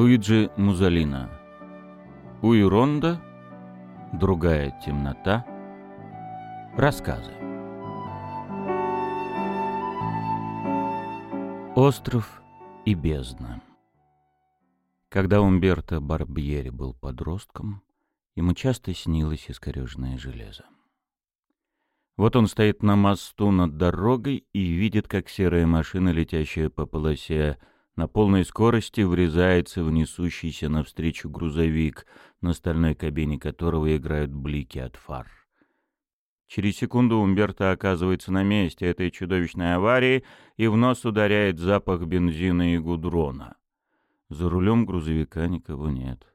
Луиджи Музолина. Уиронда. Другая темнота. Рассказы. Остров и бездна. Когда Умберто Барбьери был подростком, ему часто снилось искореженное железо. Вот он стоит на мосту над дорогой и видит, как серая машина, летящая по полосе, на полной скорости врезается в несущийся навстречу грузовик, на стальной кабине которого играют блики от фар. Через секунду Умберто оказывается на месте этой чудовищной аварии и в нос ударяет запах бензина и гудрона. За рулем грузовика никого нет.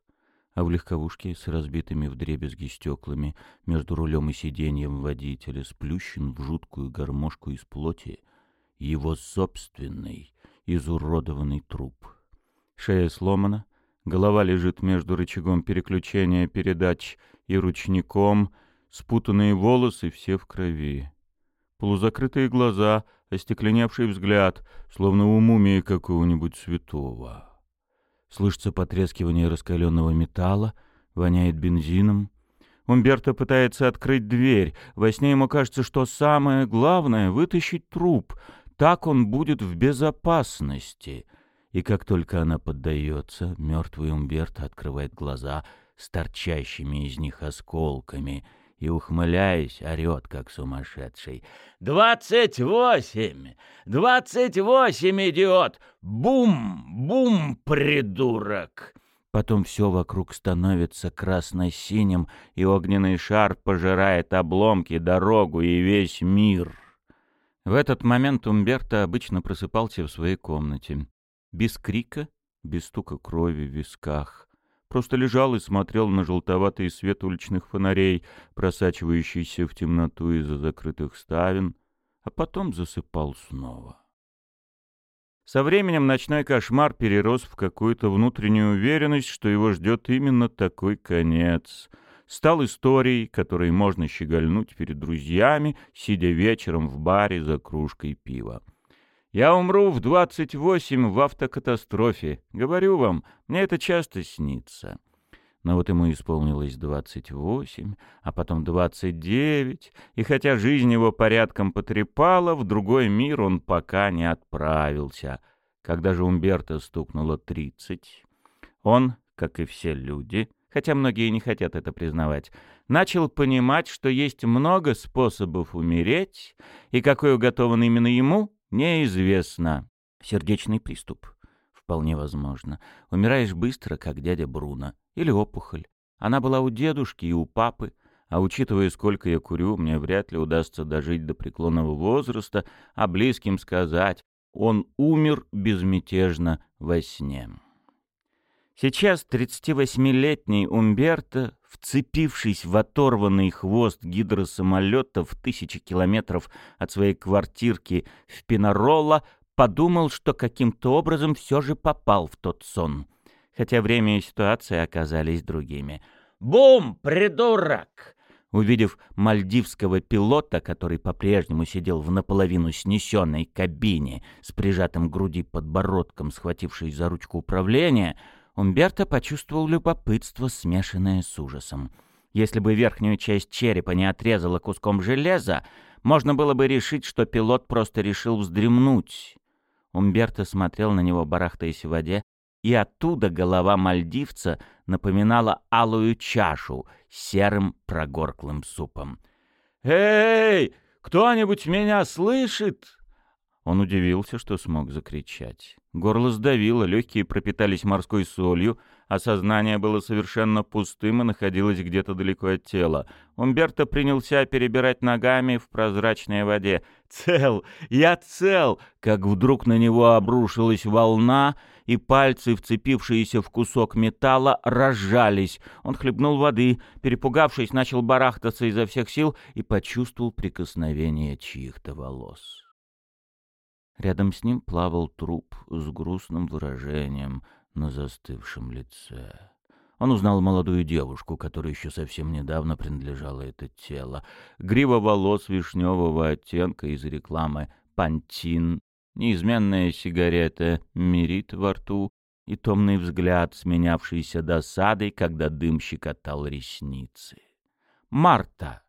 А в легковушке с разбитыми вдребезги стеклами между рулем и сиденьем водителя сплющен в жуткую гармошку из плоти его собственный изуродованный труп. Шея сломана, голова лежит между рычагом переключения передач и ручником, спутанные волосы все в крови. Полузакрытые глаза, остекленевший взгляд, словно у мумии какого-нибудь святого. Слышится потрескивание раскаленного металла, воняет бензином. Умберто пытается открыть дверь. Во сне ему кажется, что самое главное — вытащить труп — так он будет в безопасности. И как только она поддается, мертвый Умберто открывает глаза с торчащими из них осколками и, ухмыляясь, орет, как сумасшедший. «Двадцать восемь! Двадцать восемь, идиот! Бум! Бум, придурок!» Потом все вокруг становится красно-синим, и огненный шар пожирает обломки, дорогу и весь мир. В этот момент Умберто обычно просыпался в своей комнате. Без крика, без стука крови в висках. Просто лежал и смотрел на желтоватый свет уличных фонарей, просачивающийся в темноту из-за закрытых ставен, а потом засыпал снова. Со временем ночной кошмар перерос в какую-то внутреннюю уверенность, что его ждет именно такой конец — стал историей, которой можно щегольнуть перед друзьями, сидя вечером в баре за кружкой пива. «Я умру в двадцать восемь в автокатастрофе. Говорю вам, мне это часто снится». Но вот ему исполнилось двадцать восемь, а потом двадцать девять, и хотя жизнь его порядком потрепала, в другой мир он пока не отправился. Когда же Умберто стукнуло тридцать, он, как и все люди, хотя многие не хотят это признавать, начал понимать, что есть много способов умереть, и какой уготован именно ему, неизвестно. Сердечный приступ. Вполне возможно. Умираешь быстро, как дядя Бруно. Или опухоль. Она была у дедушки и у папы, а учитывая, сколько я курю, мне вряд ли удастся дожить до преклонного возраста, а близким сказать, он умер безмятежно во сне. Сейчас 38-летний Умберто, вцепившись в оторванный хвост гидросамолета в тысячи километров от своей квартирки в Пинаролло, подумал, что каким-то образом все же попал в тот сон. Хотя время и ситуация оказались другими. «Бум, придурок!» Увидев мальдивского пилота, который по-прежнему сидел в наполовину снесенной кабине с прижатым к груди подбородком, схватившись за ручку управления, Умберто почувствовал любопытство, смешанное с ужасом. Если бы верхнюю часть черепа не отрезала куском железа, можно было бы решить, что пилот просто решил вздремнуть. Умберто смотрел на него, барахтаясь в воде, и оттуда голова мальдивца напоминала алую чашу с серым прогорклым супом. «Эй, кто-нибудь меня слышит?» Он удивился, что смог закричать. Горло сдавило, легкие пропитались морской солью, а сознание было совершенно пустым и находилось где-то далеко от тела. Умберто принялся перебирать ногами в прозрачной воде. «Цел! Я цел!» Как вдруг на него обрушилась волна, и пальцы, вцепившиеся в кусок металла, разжались. Он хлебнул воды, перепугавшись, начал барахтаться изо всех сил и почувствовал прикосновение чьих-то волос. Рядом с ним плавал труп с грустным выражением на застывшем лице. Он узнал молодую девушку, которая еще совсем недавно принадлежала это тело. Грива волос вишневого оттенка из рекламы «Пантин», неизменная сигарета «Мирит» во рту и томный взгляд, сменявшийся досадой, когда дым щекотал ресницы. Марта.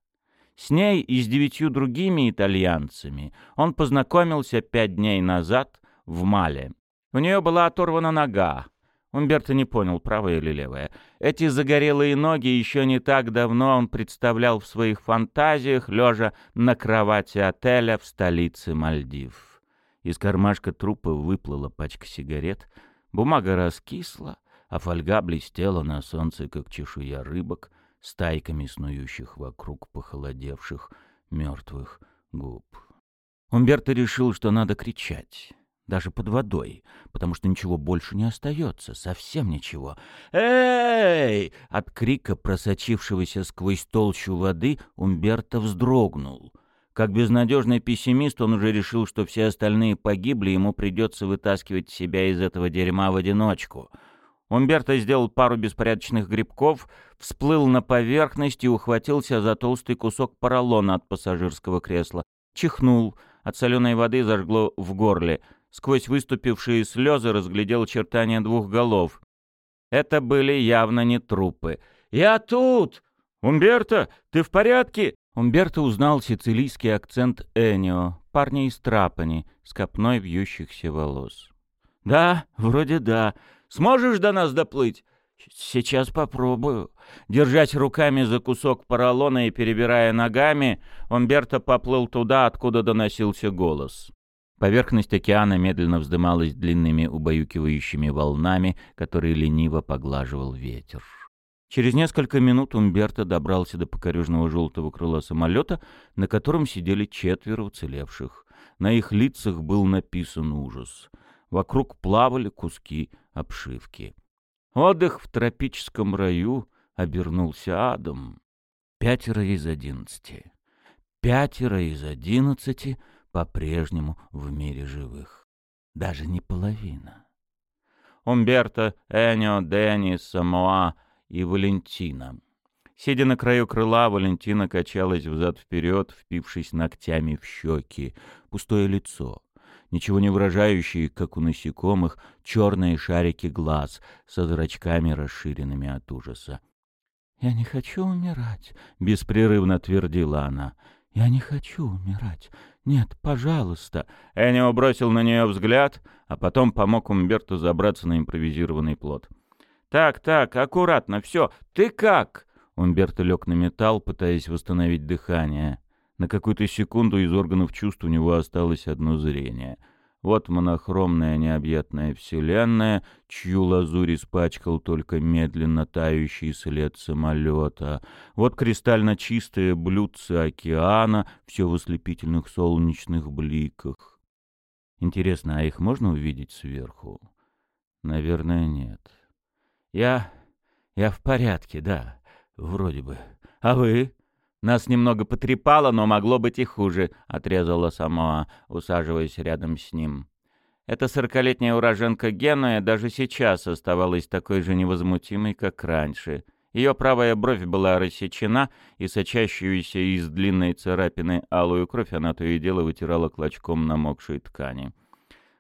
С ней и с девятью другими итальянцами он познакомился пять дней назад в Мале. У нее была оторвана нога. Умберто не понял, правая или левая. Эти загорелые ноги еще не так давно он представлял в своих фантазиях, лежа на кровати отеля в столице Мальдив. Из кармашка трупа выплыла пачка сигарет, бумага раскисла, а фольга блестела на солнце, как чешуя рыбок, стайками снующих вокруг похолодевших мертвых губ. Умберто решил, что надо кричать даже под водой, потому что ничего больше не остается, совсем ничего. «Эй!» От крика, просочившегося сквозь толщу воды, Умберто вздрогнул. Как безнадежный пессимист, он уже решил, что все остальные погибли, ему придется вытаскивать себя из этого дерьма в одиночку. Умберто сделал пару беспорядочных грибков, всплыл на поверхность и ухватился за толстый кусок поролона от пассажирского кресла. Чихнул, от соленой воды зажгло в горле — Сквозь выступившие слезы разглядел очертания двух голов. Это были явно не трупы. «Я тут! Умберто, ты в порядке?» Умберто узнал сицилийский акцент Энио, парня из Трапани, с копной вьющихся волос. «Да, вроде да. Сможешь до нас доплыть?» «Сейчас попробую». Держась руками за кусок поролона и перебирая ногами, Умберто поплыл туда, откуда доносился голос. Поверхность океана медленно вздымалась длинными убаюкивающими волнами, которые лениво поглаживал ветер. Через несколько минут Умберто добрался до покорежного желтого крыла самолета, на котором сидели четверо уцелевших. На их лицах был написан ужас. Вокруг плавали куски обшивки. Отдых в тропическом раю обернулся адом. Пятеро из одиннадцати. Пятеро из одиннадцати — по-прежнему в мире живых. Даже не половина. Умберто, Энио, Дэнни, Самоа и Валентина. Сидя на краю крыла, Валентина качалась взад-вперед, впившись ногтями в щеки. Пустое лицо. Ничего не выражающие, как у насекомых, черные шарики глаз со зрачками, расширенными от ужаса. «Я не хочу умирать», — беспрерывно твердила она. «Я не хочу умирать. Нет, пожалуйста». Энио бросил на нее взгляд, а потом помог Умберту забраться на импровизированный плот. «Так, так, аккуратно, все. Ты как?» Умберто лег на металл, пытаясь восстановить дыхание. На какую-то секунду из органов чувств у него осталось одно зрение — вот монохромная необъятная вселенная, чью лазурь испачкал только медленно тающий след самолета. Вот кристально чистые блюдце океана, все в ослепительных солнечных бликах. Интересно, а их можно увидеть сверху? Наверное, нет. Я... я в порядке, да, вроде бы. А вы? Нас немного потрепало, но могло быть и хуже», — отрезала Самоа, усаживаясь рядом с ним. Эта сорокалетняя уроженка Генуя даже сейчас оставалась такой же невозмутимой, как раньше. Ее правая бровь была рассечена, и сочащуюся из длинной царапины алую кровь она то и дело вытирала клочком намокшей ткани.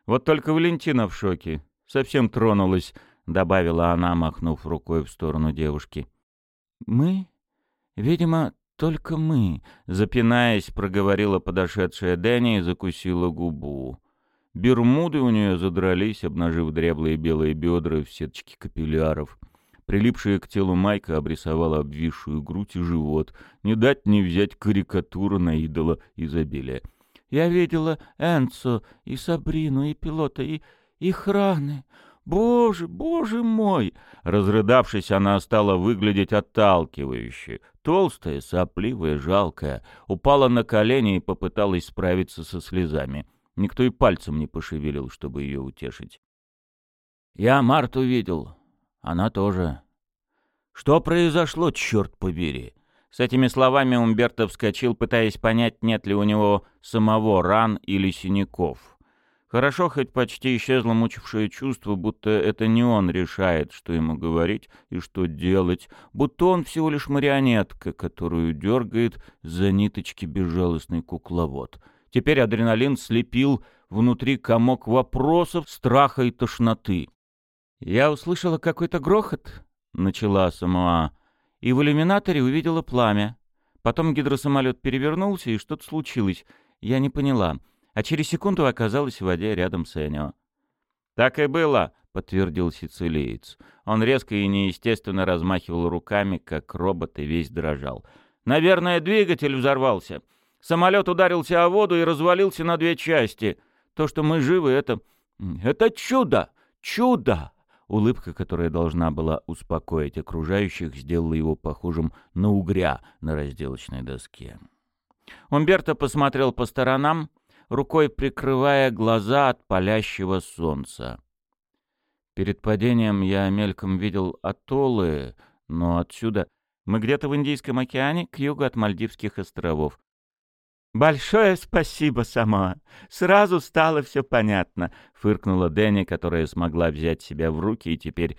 «Вот только Валентина в шоке. Совсем тронулась», — добавила она, махнув рукой в сторону девушки. «Мы, видимо, «Только мы», — запинаясь, проговорила подошедшая Дэнни и закусила губу. Бермуды у нее задрались, обнажив дряблые белые бедра в сеточке капилляров. Прилипшая к телу майка обрисовала обвисшую грудь и живот. Не дать не взять карикатуру на идола изобилия. «Я видела Энцо и Сабрину, и пилота, и их раны. «Боже, боже мой!» Разрыдавшись, она стала выглядеть отталкивающе. Толстая, сопливая, жалкая. Упала на колени и попыталась справиться со слезами. Никто и пальцем не пошевелил, чтобы ее утешить. «Я Марту видел. Она тоже». «Что произошло, черт побери?» С этими словами Умберто вскочил, пытаясь понять, нет ли у него самого ран или синяков. Хорошо, хоть почти исчезло мучившее чувство, будто это не он решает, что ему говорить и что делать, будто он всего лишь марионетка, которую дергает за ниточки безжалостный кукловод. Теперь адреналин слепил внутри комок вопросов, страха и тошноты. «Я услышала какой-то грохот», — начала Самуа, и в иллюминаторе увидела пламя. Потом гидросамолет перевернулся, и что-то случилось. Я не поняла. А через секунду оказалась в воде рядом с Энио. «Так и было», — подтвердил сицилиец. Он резко и неестественно размахивал руками, как робот, и весь дрожал. «Наверное, двигатель взорвался. Самолет ударился о воду и развалился на две части. То, что мы живы, это... это чудо! Чудо!» Улыбка, которая должна была успокоить окружающих, сделала его похожим на угря на разделочной доске. Умберто посмотрел по сторонам, рукой прикрывая глаза от палящего солнца. Перед падением я мельком видел атоллы, но отсюда мы где-то в Индийском океане к югу от Мальдивских островов. «Большое спасибо, сама. Сразу стало все понятно», — фыркнула Дэнни, которая смогла взять себя в руки и теперь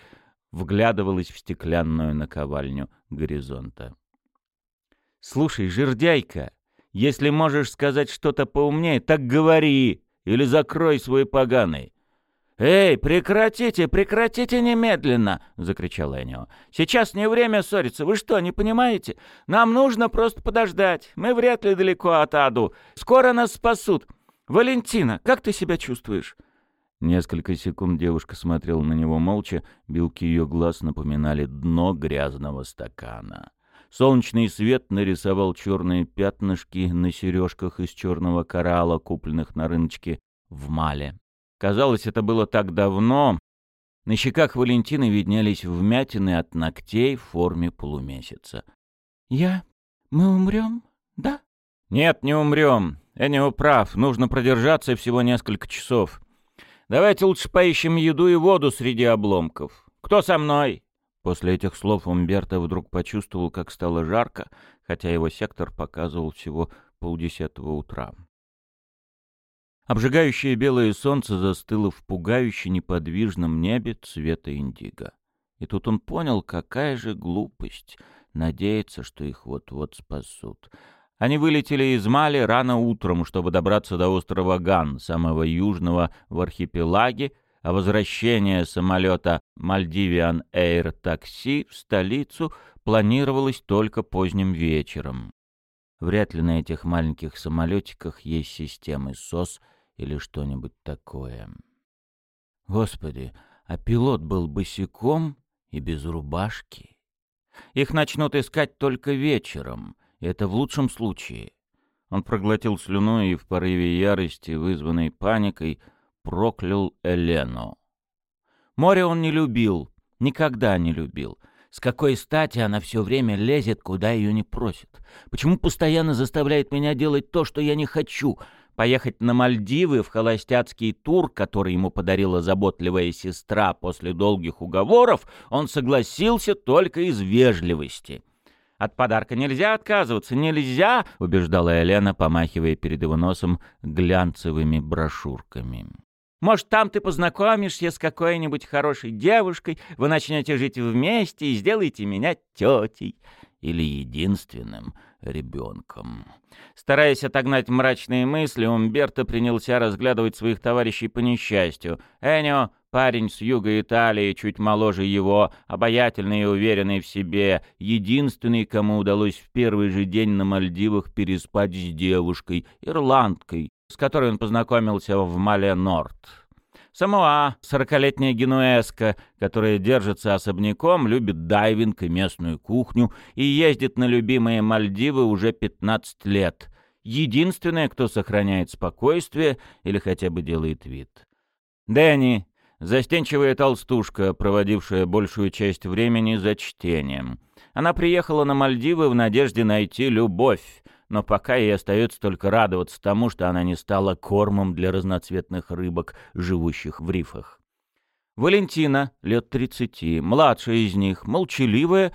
вглядывалась в стеклянную наковальню горизонта. «Слушай, жердяйка, если можешь сказать что-то поумнее, так говори или закрой свой поганый. «Эй, прекратите, прекратите немедленно!» — закричал Энио. «Сейчас не время ссориться. Вы что, не понимаете? Нам нужно просто подождать. Мы вряд ли далеко от аду. Скоро нас спасут. Валентина, как ты себя чувствуешь?» Несколько секунд девушка смотрела на него молча, белки ее глаз напоминали дно грязного стакана. Солнечный свет нарисовал черные пятнышки на сережках из черного коралла, купленных на рыночке в Мале. Казалось, это было так давно. На щеках Валентины виднелись вмятины от ногтей в форме полумесяца. «Я? Мы умрем? Да?» «Нет, не умрем. Энио прав. Нужно продержаться всего несколько часов. Давайте лучше поищем еду и воду среди обломков. Кто со мной?» После этих слов Умберто вдруг почувствовал, как стало жарко, хотя его сектор показывал всего полдесятого утра. Обжигающее белое солнце застыло в пугающе неподвижном небе цвета индиго. И тут он понял, какая же глупость надеяться, что их вот-вот спасут. Они вылетели из Мали рано утром, чтобы добраться до острова Ган, самого южного в архипелаге, а возвращение самолета Maldivian Air Taxi в столицу планировалось только поздним вечером. Вряд ли на этих маленьких самолетиках есть системы СОС или что-нибудь такое. Господи, а пилот был босиком и без рубашки. Их начнут искать только вечером, и это в лучшем случае. Он проглотил слюну и в порыве ярости, вызванной паникой, проклял Элену. Море он не любил, никогда не любил. С какой стати она все время лезет, куда ее не просят? Почему постоянно заставляет меня делать то, что я не хочу? Поехать на Мальдивы в холостяцкий тур, который ему подарила заботливая сестра после долгих уговоров, он согласился только из вежливости. «От подарка нельзя отказываться, нельзя!» — убеждала Елена, помахивая перед его носом глянцевыми брошюрками. Может, там ты познакомишься с какой-нибудь хорошей девушкой, вы начнете жить вместе и сделаете меня тетей или единственным ребенком. Стараясь отогнать мрачные мысли, Умберто принялся разглядывать своих товарищей по несчастью. Энио, парень с юга Италии, чуть моложе его, обаятельный и уверенный в себе, единственный, кому удалось в первый же день на Мальдивах переспать с девушкой, ирландкой, с которой он познакомился в Мале-Норд. Самоа, сорокалетняя генуэзка, которая держится особняком, любит дайвинг и местную кухню и ездит на любимые Мальдивы уже 15 лет. Единственная, кто сохраняет спокойствие или хотя бы делает вид. Дэнни, застенчивая толстушка, проводившая большую часть времени за чтением. Она приехала на Мальдивы в надежде найти любовь, но пока ей остается только радоваться тому, что она не стала кормом для разноцветных рыбок, живущих в рифах. Валентина, лет тридцати, младшая из них, молчаливая,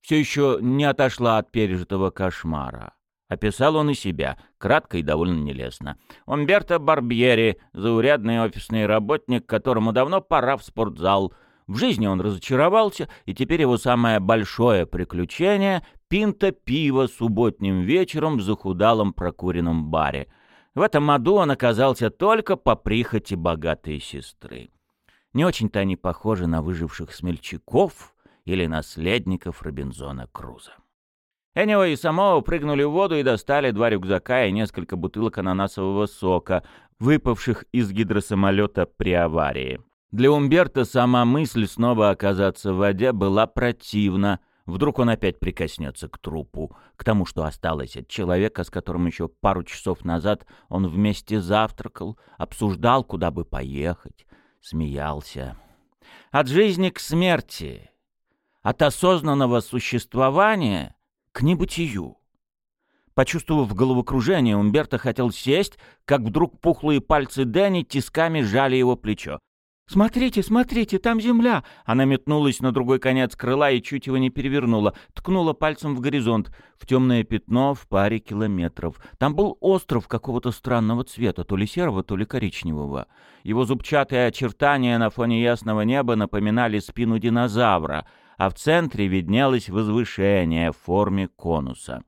все еще не отошла от пережитого кошмара. Описал он и себя, кратко и довольно нелестно. Умберто Барбьери, заурядный офисный работник, которому давно пора в спортзал — в жизни он разочаровался, и теперь его самое большое приключение — пинта пива субботним вечером в захудалом прокуренном баре. В этом аду он оказался только по прихоти богатой сестры. Не очень-то они похожи на выживших смельчаков или наследников Робинзона Круза. Эннио и Самоа прыгнули в воду и достали два рюкзака и несколько бутылок ананасового сока, выпавших из гидросамолета при аварии. Для Умберта сама мысль снова оказаться в воде была противна. Вдруг он опять прикоснется к трупу, к тому, что осталось от человека, с которым еще пару часов назад он вместе завтракал, обсуждал, куда бы поехать, смеялся. От жизни к смерти, от осознанного существования к небытию. Почувствовав головокружение, Умберто хотел сесть, как вдруг пухлые пальцы Дэнни тисками сжали его плечо. «Смотрите, смотрите, там земля!» Она метнулась на другой конец крыла и чуть его не перевернула, ткнула пальцем в горизонт, в темное пятно в паре километров. Там был остров какого-то странного цвета, то ли серого, то ли коричневого. Его зубчатые очертания на фоне ясного неба напоминали спину динозавра, а в центре виднелось возвышение в форме конуса.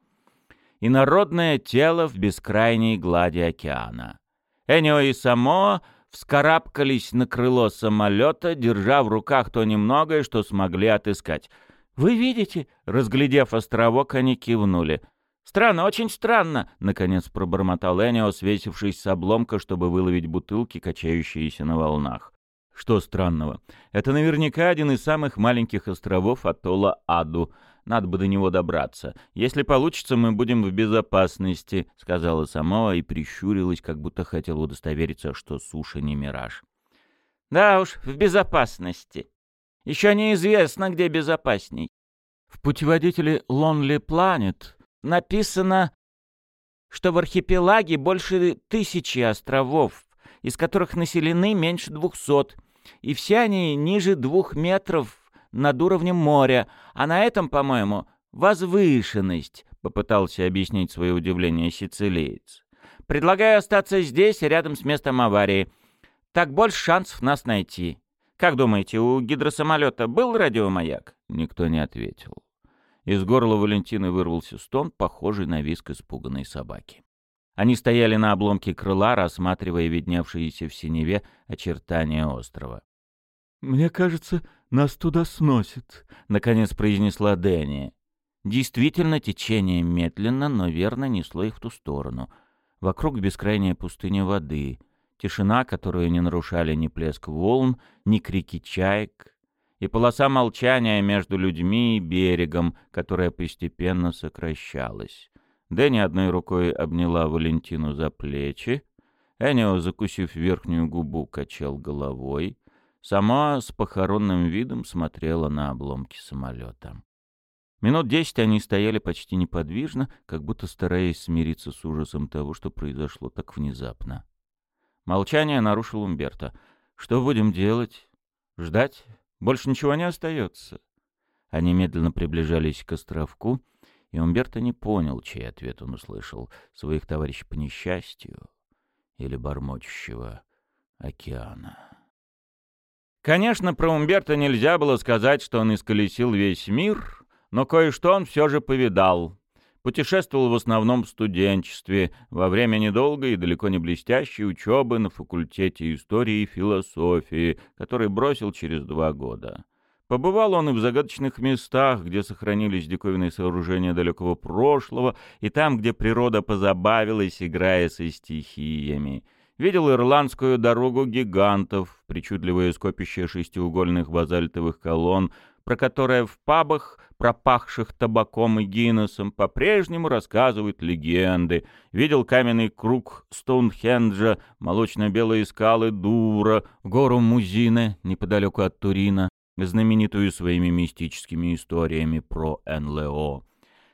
Инородное тело в бескрайней глади океана. Энио и Самоа вскарабкались на крыло самолета, держа в руках то немногое, что смогли отыскать. «Вы видите?» — разглядев островок, они кивнули. «Странно, очень странно!» — наконец пробормотал Энио, свесившись с обломка, чтобы выловить бутылки, качающиеся на волнах. «Что странного? Это наверняка один из самых маленьких островов атолла Аду. Надо бы до него добраться. Если получится, мы будем в безопасности», — сказала Самоа и прищурилась, как будто хотела удостовериться, что суша не мираж. «Да уж, в безопасности. Еще неизвестно, где безопасней. В путеводителе Lonely Planet написано, что в архипелаге больше тысячи островов, из которых населены меньше двухсот, и все они ниже двух метров над уровнем моря, а на этом, по-моему, возвышенность», — попытался объяснить свое удивление сицилиец. «Предлагаю остаться здесь, рядом с местом аварии. Так больше шансов нас найти. Как думаете, у гидросамолета был радиомаяк?» Никто не ответил. Из горла Валентины вырвался стон, похожий на виск испуганной собаки. Они стояли на обломке крыла, рассматривая видневшиеся в синеве очертания острова. «Мне кажется, нас туда сносит», — наконец произнесла Дэнни. Действительно, течение медленно, но верно несло их в ту сторону. Вокруг бескрайняя пустыня воды, тишина, которую не нарушали ни плеск волн, ни крики чаек, и полоса молчания между людьми и берегом, которая постепенно сокращалась. Дэнни одной рукой обняла Валентину за плечи, Энио, закусив верхнюю губу, качал головой — Сама с похоронным видом смотрела на обломки самолета. Минут десять они стояли почти неподвижно, как будто стараясь смириться с ужасом того, что произошло так внезапно. Молчание нарушил Умберто. «Что будем делать? Ждать? Больше ничего не остается». Они медленно приближались к островку, и Умберто не понял, чей ответ он услышал — своих товарищей по несчастью или бормочущего океана. Конечно, про Умберто нельзя было сказать, что он исколесил весь мир, но кое-что он все же повидал. Путешествовал в основном в студенчестве, во время недолгой и далеко не блестящей учебы на факультете истории и философии, который бросил через два года. Побывал он и в загадочных местах, где сохранились диковинные сооружения далекого прошлого, и там, где природа позабавилась, играя со стихиями — Видел ирландскую дорогу гигантов, причудливое скопище шестиугольных базальтовых колонн, про которое в пабах, пропахших табаком и Гиннесом, по-прежнему рассказывают легенды. Видел каменный круг Стоунхенджа, молочно-белые скалы Дура, гору Музине, неподалеку от Турина, знаменитую своими мистическими историями про НЛО.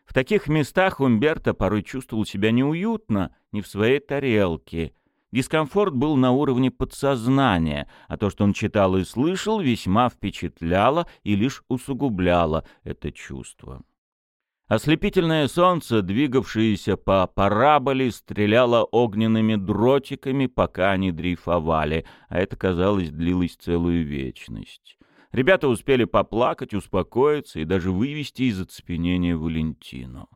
В таких местах Умберто порой чувствовал себя неуютно, не в своей тарелке — Дискомфорт был на уровне подсознания, а то, что он читал и слышал, весьма впечатляло и лишь усугубляло это чувство. Ослепительное солнце, двигавшееся по параболе, стреляло огненными дротиками, пока они дрейфовали, а это, казалось, длилось целую вечность. Ребята успели поплакать, успокоиться и даже вывести из оцепенения Валентину.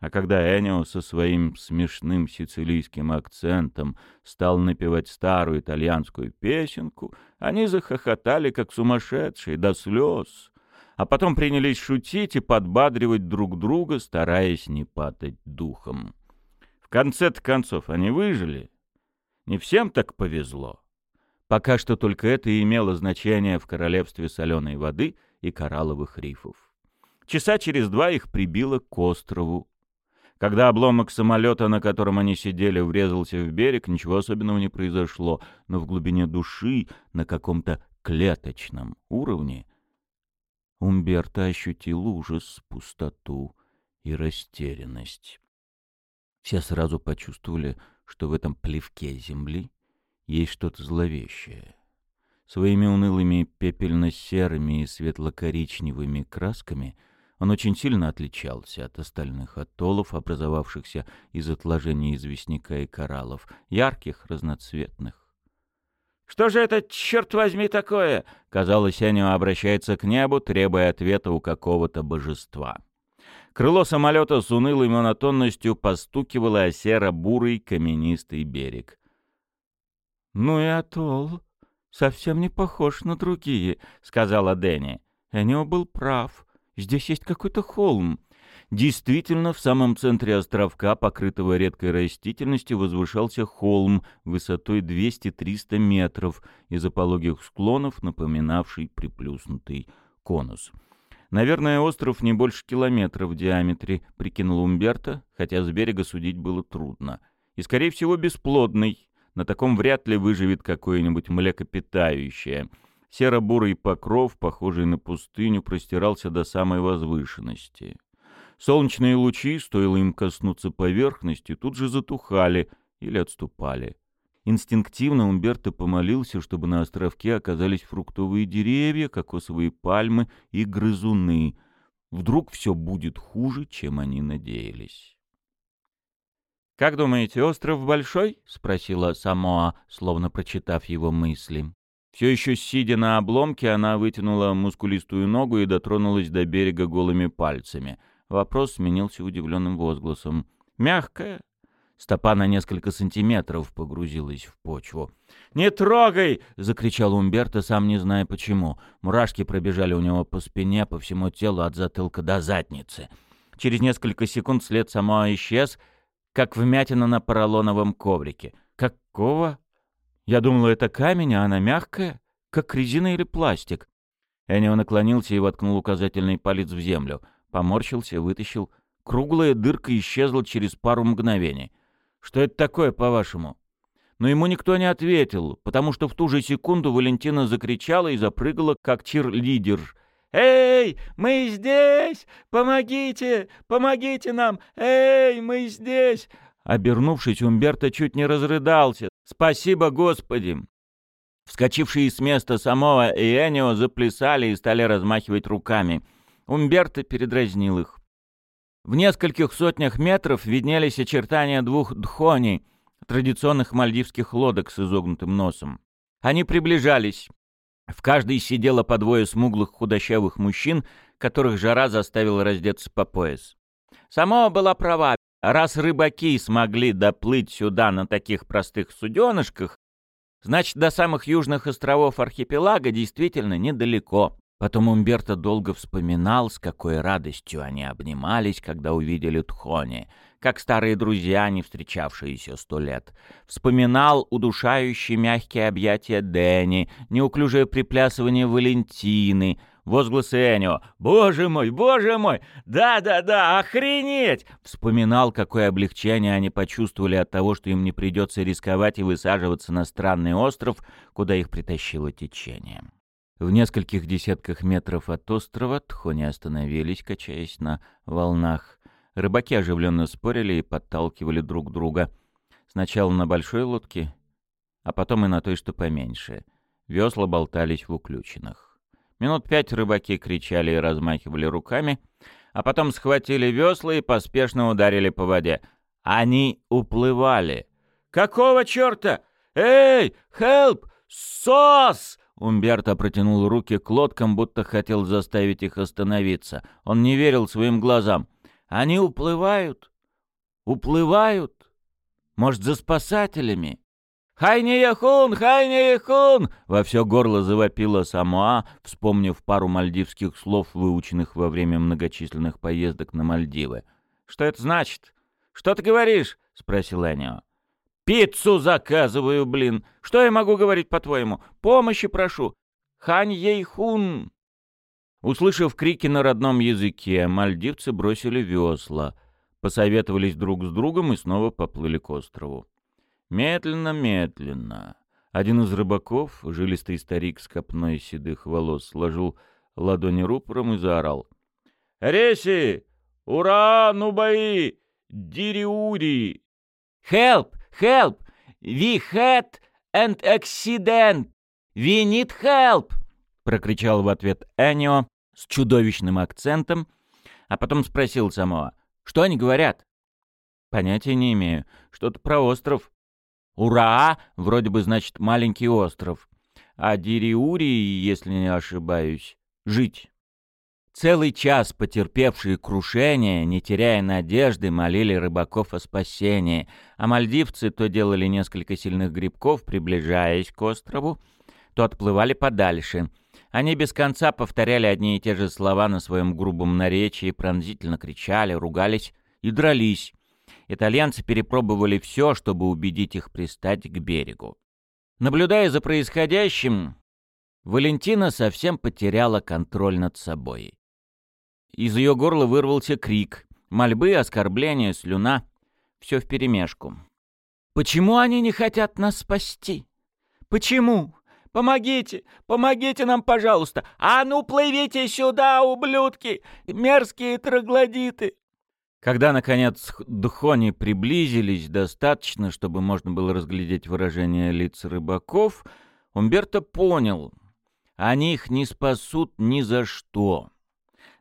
А когда Энио со своим смешным сицилийским акцентом стал напевать старую итальянскую песенку, они захохотали, как сумасшедшие, до слез, а потом принялись шутить и подбадривать друг друга, стараясь не падать духом. В конце-то концов они выжили. Не всем так повезло. Пока что только это и имело значение в королевстве соленой воды и коралловых рифов. Часа через два их прибило к острову когда обломок самолета, на котором они сидели, врезался в берег, ничего особенного не произошло, но в глубине души, на каком-то клеточном уровне, Умберто ощутил ужас, пустоту и растерянность. Все сразу почувствовали, что в этом плевке земли есть что-то зловещее. Своими унылыми пепельно-серыми и светло-коричневыми красками — он очень сильно отличался от остальных атоллов, образовавшихся из отложений известняка и кораллов, ярких, разноцветных. «Что же это, черт возьми, такое?» Казалось, Энио обращается к небу, требуя ответа у какого-то божества. Крыло самолета с унылой монотонностью постукивало о серо-бурый каменистый берег. «Ну и атолл совсем не похож на другие», — сказала Дэнни. Энио был прав. Здесь есть какой-то холм. Действительно, в самом центре островка, покрытого редкой растительностью, возвышался холм высотой 200-300 метров из-за пологих склонов, напоминавший приплюснутый конус. Наверное, остров не больше километра в диаметре, прикинул Умберто, хотя с берега судить было трудно. И, скорее всего, бесплодный. На таком вряд ли выживет какое-нибудь млекопитающее — Серо-бурый покров, похожий на пустыню, простирался до самой возвышенности. Солнечные лучи, стоило им коснуться поверхности, тут же затухали или отступали. Инстинктивно Умберто помолился, чтобы на островке оказались фруктовые деревья, кокосовые пальмы и грызуны. Вдруг все будет хуже, чем они надеялись. «Как думаете, остров большой?» — спросила Самоа, словно прочитав его мысли. Все еще сидя на обломке, она вытянула мускулистую ногу и дотронулась до берега голыми пальцами. Вопрос сменился удивленным возгласом. «Мягкая?» Стопа на несколько сантиметров погрузилась в почву. «Не трогай!» — закричал Умберто, сам не зная почему. Мурашки пробежали у него по спине, по всему телу, от затылка до задницы. Через несколько секунд след сама исчез, как вмятина на поролоновом коврике. «Какого?» Я думала, это камень, а она мягкая, как резина или пластик. Энио наклонился и воткнул указательный палец в землю. Поморщился, вытащил. Круглая дырка исчезла через пару мгновений. «Что это такое, по-вашему?» Но ему никто не ответил, потому что в ту же секунду Валентина закричала и запрыгала, как чир-лидер. «Эй, мы здесь! Помогите! Помогите нам! Эй, мы здесь!» Обернувшись, Умберто чуть не разрыдался. «Спасибо, Господи!» Вскочившие с места Самоа и Энио заплясали и стали размахивать руками. Умберто передразнил их. В нескольких сотнях метров виднелись очертания двух дхони, традиционных мальдивских лодок с изогнутым носом. Они приближались. В каждой сидело по двое смуглых худощавых мужчин, которых жара заставила раздеться по пояс. Самоа была права. Раз рыбаки смогли доплыть сюда на таких простых суденышках, значит, до самых южных островов архипелага действительно недалеко. Потом Умберто долго вспоминал, с какой радостью они обнимались, когда увидели Тхони, как старые друзья, не встречавшиеся сто лет. Вспоминал удушающие мягкие объятия Дэнни, неуклюжее приплясывание Валентины, Возгласы Энио «Боже мой, боже мой! Да-да-да, охренеть!» Вспоминал, какое облегчение они почувствовали от того, что им не придется рисковать и высаживаться на странный остров, куда их притащило течение. В нескольких десятках метров от острова тхони остановились, качаясь на волнах. Рыбаки оживленно спорили и подталкивали друг друга. Сначала на большой лодке, а потом и на той, что поменьше. Весла болтались в уключенных. Минут пять рыбаки кричали и размахивали руками, а потом схватили весла и поспешно ударили по воде. Они уплывали. «Какого черта? Эй, хелп! Сос!» Умберто протянул руки к лодкам, будто хотел заставить их остановиться. Он не верил своим глазам. Они уплывают? Уплывают? Может, за спасателями? «Хайне-яхун! Хайне-яхун!» — во все горло завопила Самоа, вспомнив пару мальдивских слов, выученных во время многочисленных поездок на Мальдивы. «Что это значит? Что ты говоришь?» — спросил Энио. «Пиццу заказываю, блин! Что я могу говорить, по-твоему? Помощи прошу! Хань-ей-хун!» Услышав крики на родном языке, мальдивцы бросили весла, посоветовались друг с другом и снова поплыли к острову. Медленно-медленно. Один из рыбаков, жилистый старик с копной седых волос, сложил ладони рупором и заорал. «Реси! Ура, нубаи! Дириури!» «Help! Help! We had an accident! We need help!» прокричал в ответ Энио с чудовищным акцентом, а потом спросил самого, «Что они говорят?» «Понятия не имею. Что-то про остров. Ура! Вроде бы значит маленький остров. А Дириури, если не ошибаюсь, жить. Целый час потерпевшие крушение, не теряя надежды, молили рыбаков о спасении, а мальдивцы то делали несколько сильных грибков, приближаясь к острову, то отплывали подальше. Они без конца повторяли одни и те же слова на своем грубом наречии, пронзительно кричали, ругались и дрались. Итальянцы перепробовали все, чтобы убедить их пристать к берегу. Наблюдая за происходящим, Валентина совсем потеряла контроль над собой. Из ее горла вырвался крик. Мольбы, оскорбления, слюна. Все вперемешку. «Почему они не хотят нас спасти? Почему? Помогите! Помогите нам, пожалуйста! А ну, плывите сюда, ублюдки! Мерзкие троглодиты! Когда, наконец, дхони приблизились достаточно, чтобы можно было разглядеть выражение лиц рыбаков, Умберто понял, они их не спасут ни за что.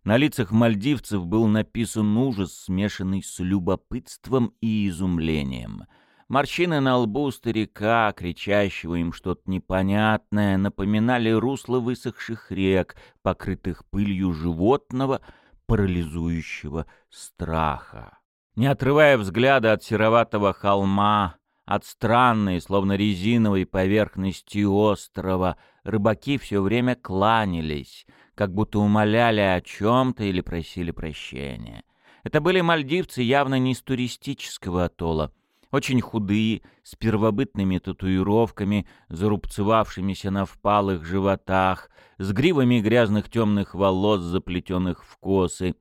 На лицах мальдивцев был написан ужас, смешанный с любопытством и изумлением. Морщины на лбу старика, кричащего им что-то непонятное, напоминали русло высохших рек, покрытых пылью животного — парализующего страха. Не отрывая взгляда от сероватого холма, от странной, словно резиновой поверхности острова, рыбаки все время кланялись, как будто умоляли о чем-то или просили прощения. Это были мальдивцы явно не с туристического атолла, очень худые, с первобытными татуировками, зарубцевавшимися на впалых животах, с гривами грязных темных волос, заплетенных в косы.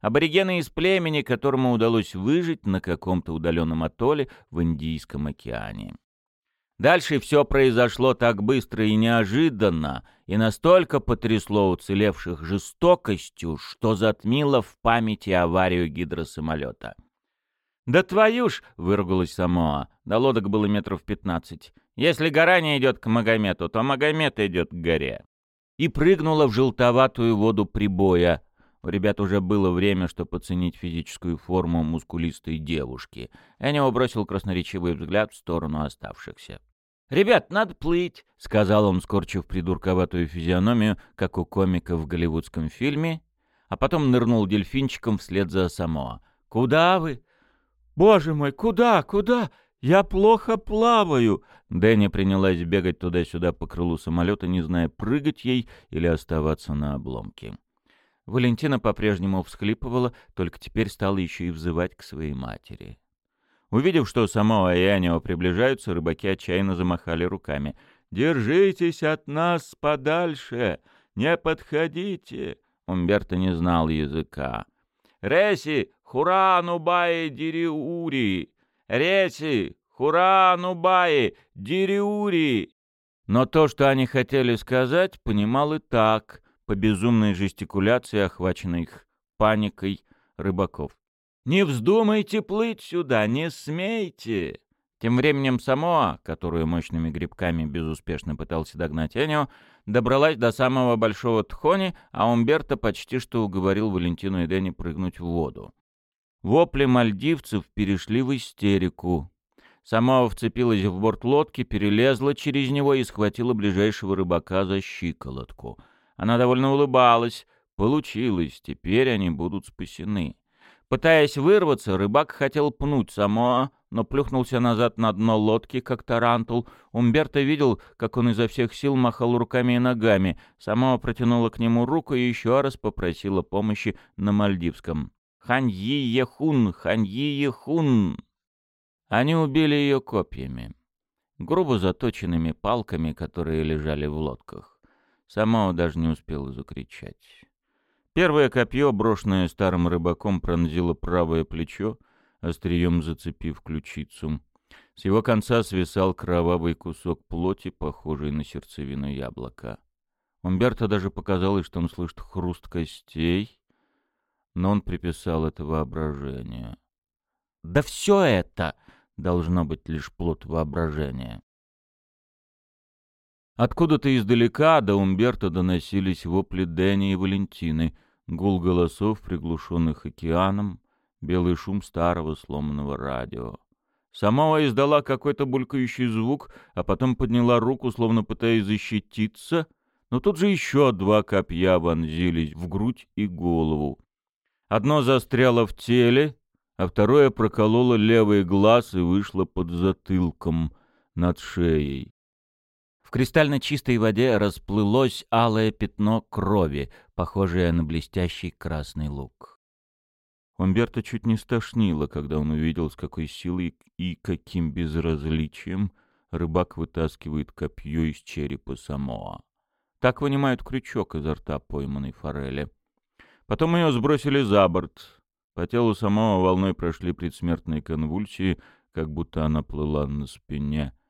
Аборигены из племени, которому удалось выжить на каком-то удаленном атолле в Индийском океане. Дальше все произошло так быстро и неожиданно, и настолько потрясло уцелевших жестокостью, что затмило в памяти аварию гидросамолета. «Да твою ж!» — выругалась Самоа. До лодок было метров пятнадцать. «Если гора не идет к Магомету, то Магомет идет к горе». И прыгнула в желтоватую воду прибоя. У ребят уже было время, чтобы оценить физическую форму мускулистой девушки. Энио бросил красноречивый взгляд в сторону оставшихся. «Ребят, надо плыть», — сказал он, скорчив придурковатую физиономию, как у комика в голливудском фильме, а потом нырнул дельфинчиком вслед за Самоа. «Куда вы?» «Боже мой, куда, куда? Я плохо плаваю!» Дэнни принялась бегать туда-сюда по крылу самолета, не зная, прыгать ей или оставаться на обломке. Валентина по-прежнему всхлипывала, только теперь стала еще и взывать к своей матери. Увидев, что сама Аянева приближаются, рыбаки отчаянно замахали руками. «Держитесь от нас подальше! Не подходите!» Умберто не знал языка. «Реси, Хуранубаи Дириури! Реси! Хуранубаи Дириури!» Но то, что они хотели сказать, понимал и так, по безумной жестикуляции, охваченной их паникой рыбаков. «Не вздумайте плыть сюда, не смейте!» Тем временем Самоа, которую мощными грибками безуспешно пытался догнать Энио, добралась до самого большого Тхони, а Умберто почти что уговорил Валентину и Дэнни прыгнуть в воду. Вопли мальдивцев перешли в истерику. Сама вцепилась в борт лодки, перелезла через него и схватила ближайшего рыбака за щиколотку. Она довольно улыбалась. Получилось, теперь они будут спасены. Пытаясь вырваться, рыбак хотел пнуть само, но плюхнулся назад на дно лодки, как тарантул. Умберто видел, как он изо всех сил махал руками и ногами. Сама протянула к нему руку и еще раз попросила помощи на мальдивском. «Ханьи-ехун! Ханьи-ехун!» Они убили ее копьями, грубо заточенными палками, которые лежали в лодках. Сама даже не успела закричать. Первое копье, брошенное старым рыбаком, пронзило правое плечо, острием зацепив ключицу. С его конца свисал кровавый кусок плоти, похожий на сердцевину яблока. Умберто даже показалось, что он слышит хруст костей, но он приписал это воображению. Да все это должно быть лишь плод воображения. Откуда-то издалека до Умберта доносились вопли Дэнни и Валентины, гул голосов, приглушенных океаном, белый шум старого сломанного радио. Самова издала какой-то булькающий звук, а потом подняла руку, словно пытаясь защититься, но тут же еще два копья вонзились в грудь и голову. Одно застряло в теле, а второе прокололо левый глаз и вышло под затылком над шеей кристально чистой воде расплылось алое пятно крови, похожее на блестящий красный лук. Умберто чуть не стошнило, когда он увидел, с какой силой и каким безразличием рыбак вытаскивает копье из черепа Самоа. Так вынимают крючок изо рта пойманной форели. Потом ее сбросили за борт. По телу Самоа волной прошли предсмертные конвульсии, как будто она плыла на спине —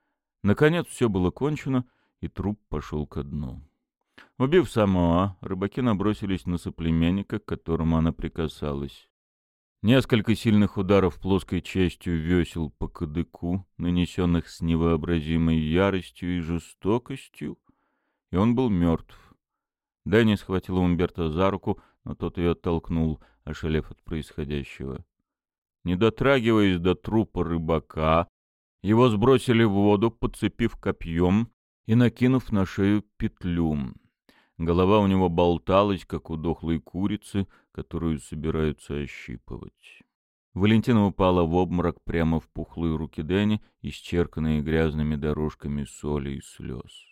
Наконец все было кончено, и труп пошел ко дну. Убив Самоа, рыбаки набросились на соплеменника, к которому она прикасалась. Несколько сильных ударов плоской частью весел по кадыку, нанесенных с невообразимой яростью и жестокостью, и он был мертв. Дэнни схватила Умберта за руку, но тот ее оттолкнул, ошалев от происходящего. Не дотрагиваясь до трупа рыбака, его сбросили в воду, подцепив копьем и накинув на шею петлю. Голова у него болталась, как у дохлой курицы, которую собираются ощипывать. Валентина упала в обморок прямо в пухлые руки Дэнни, исчерканные грязными дорожками соли и слез.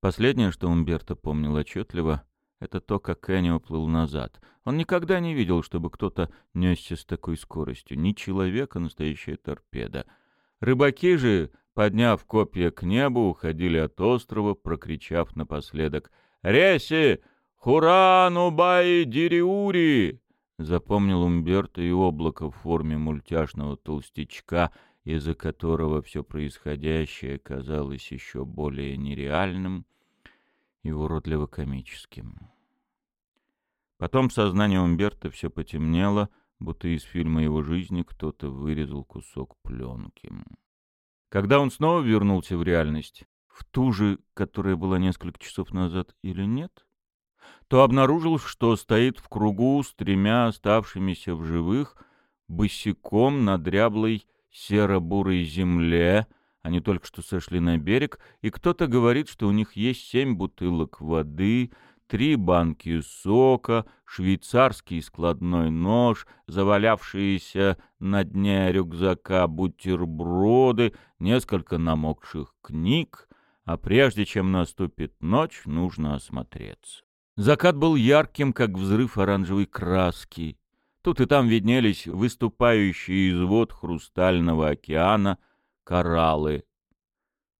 Последнее, что Умберто помнил отчетливо, это то, как Энни уплыл назад. Он никогда не видел, чтобы кто-то несся с такой скоростью. Ни человека, настоящая торпеда — Рыбаки же, подняв копья к небу, уходили от острова, прокричав напоследок «Реси! Хурану бай дириури!» Запомнил Умберто и облако в форме мультяшного толстячка, из-за которого все происходящее казалось еще более нереальным и уродливо-комическим. Потом сознание Умберто все потемнело — будто из фильма его жизни кто-то вырезал кусок пленки. Когда он снова вернулся в реальность, в ту же, которая была несколько часов назад или нет, то обнаружил, что стоит в кругу с тремя оставшимися в живых босиком на дряблой серо-бурой земле, они только что сошли на берег, и кто-то говорит, что у них есть семь бутылок воды, три банки сока, швейцарский складной нож, завалявшиеся на дне рюкзака бутерброды, несколько намокших книг, а прежде чем наступит ночь, нужно осмотреться. Закат был ярким, как взрыв оранжевой краски. Тут и там виднелись выступающие из вод хрустального океана кораллы.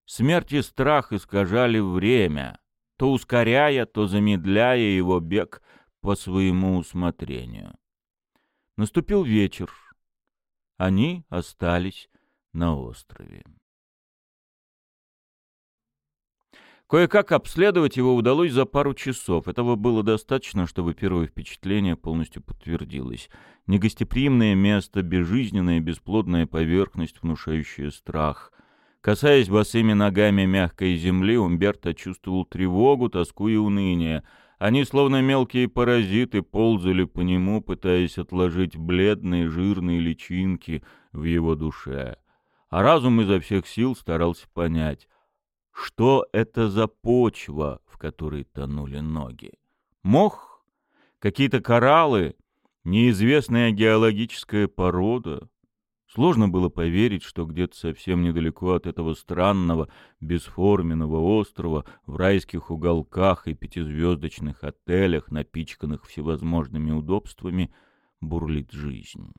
Смерть и страх искажали время — то ускоряя, то замедляя его бег по своему усмотрению. Наступил вечер. Они остались на острове. Кое-как обследовать его удалось за пару часов. Этого было достаточно, чтобы первое впечатление полностью подтвердилось. Негостеприимное место, безжизненная бесплодная поверхность, внушающая страх. Касаясь босыми ногами мягкой земли, Умберто чувствовал тревогу, тоску и уныние. Они, словно мелкие паразиты, ползали по нему, пытаясь отложить бледные жирные личинки в его душе. А разум изо всех сил старался понять, что это за почва, в которой тонули ноги. Мох? Какие-то кораллы? Неизвестная геологическая порода. Сложно было поверить, что где-то совсем недалеко от этого странного, бесформенного острова, в райских уголках и пятизвездочных отелях, напичканных всевозможными удобствами, бурлит жизнь.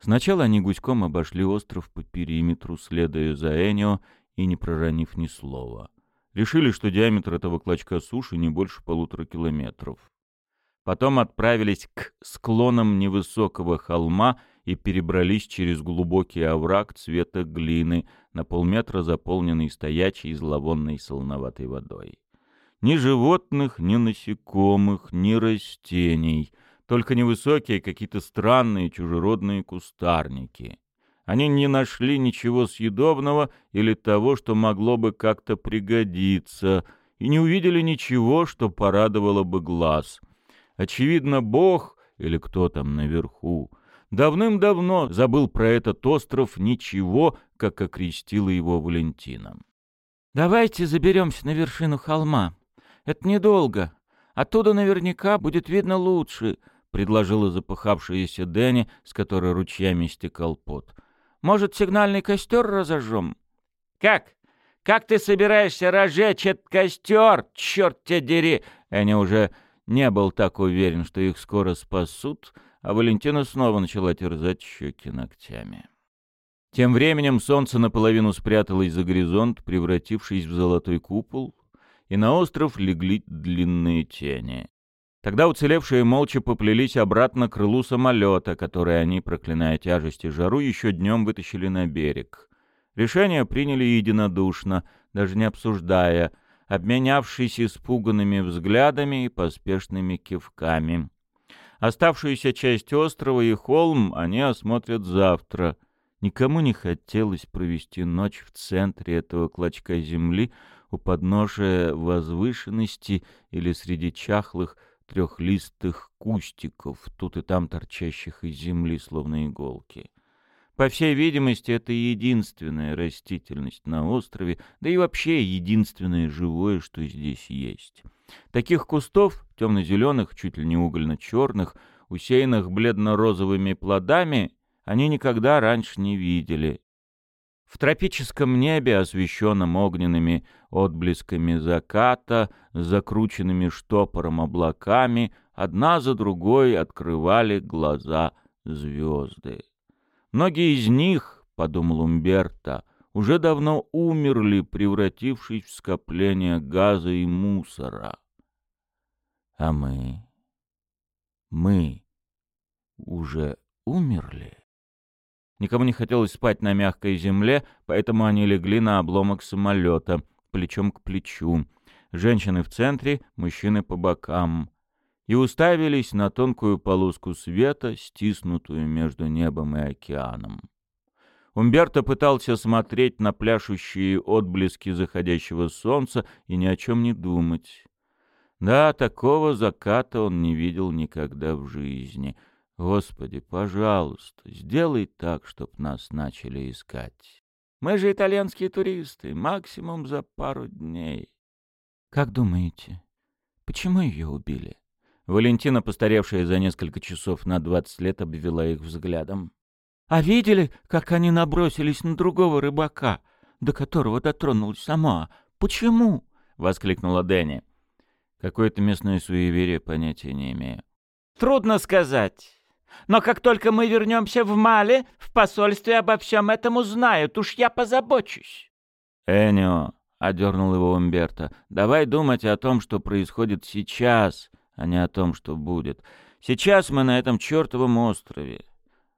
Сначала они гуськом обошли остров по периметру, следуя за Энио и не проронив ни слова. Решили, что диаметр этого клочка суши не больше полутора километров. Потом отправились к склонам невысокого холма и перебрались через глубокий овраг цвета глины, на полметра заполненный стоячей зловонной солоноватой водой. Ни животных, ни насекомых, ни растений, только невысокие какие-то странные чужеродные кустарники. Они не нашли ничего съедобного или того, что могло бы как-то пригодиться, и не увидели ничего, что порадовало бы глаз — Очевидно, Бог, или кто там наверху, давным-давно забыл про этот остров ничего, как окрестила его Валентином. «Давайте заберемся на вершину холма. Это недолго. Оттуда наверняка будет видно лучше», — предложила запыхавшаяся Дэнни, с которой ручьями стекал пот. «Может, сигнальный костер разожжем?» «Как? Как ты собираешься разжечь этот костер? Черт тебя дери!» Они уже не был так уверен, что их скоро спасут, а Валентина снова начала терзать щеки ногтями. Тем временем солнце наполовину спряталось за горизонт, превратившись в золотой купол, и на остров легли длинные тени. Тогда уцелевшие молча поплелись обратно к крылу самолета, который они, проклиная тяжесть и жару, еще днем вытащили на берег. Решение приняли единодушно, даже не обсуждая, обменявшись испуганными взглядами и поспешными кивками. Оставшуюся часть острова и холм они осмотрят завтра. Никому не хотелось провести ночь в центре этого клочка земли, у подножия возвышенности или среди чахлых трехлистых кустиков, тут и там торчащих из земли, словно иголки. По всей видимости, это единственная растительность на острове, да и вообще единственное живое, что здесь есть. Таких кустов, темно-зеленых, чуть ли не угольно-черных, усеянных бледно-розовыми плодами, они никогда раньше не видели. В тропическом небе, освещенном огненными отблесками заката, закрученными штопором облаками, одна за другой открывали глаза звезды. Многие из них, — подумал Умберто, — уже давно умерли, превратившись в скопление газа и мусора. А мы? Мы уже умерли? Никому не хотелось спать на мягкой земле, поэтому они легли на обломок самолета, плечом к плечу. Женщины в центре, мужчины по бокам и уставились на тонкую полоску света, стиснутую между небом и океаном. Умберто пытался смотреть на пляшущие отблески заходящего солнца и ни о чем не думать. Да, такого заката он не видел никогда в жизни. Господи, пожалуйста, сделай так, чтоб нас начали искать. Мы же итальянские туристы, максимум за пару дней. Как думаете, почему ее убили? Валентина, постаревшая за несколько часов на двадцать лет, обвела их взглядом. «А видели, как они набросились на другого рыбака, до которого дотронулась сама? Почему?» — воскликнула Дэнни. Какое-то местное суеверие, понятия не имею. «Трудно сказать. Но как только мы вернемся в Мале, в посольстве обо всем этом узнают. Уж я позабочусь». «Энио», — одернул его Умберто, — «давай думать о том, что происходит сейчас, а не о том, что будет. Сейчас мы на этом чертовом острове.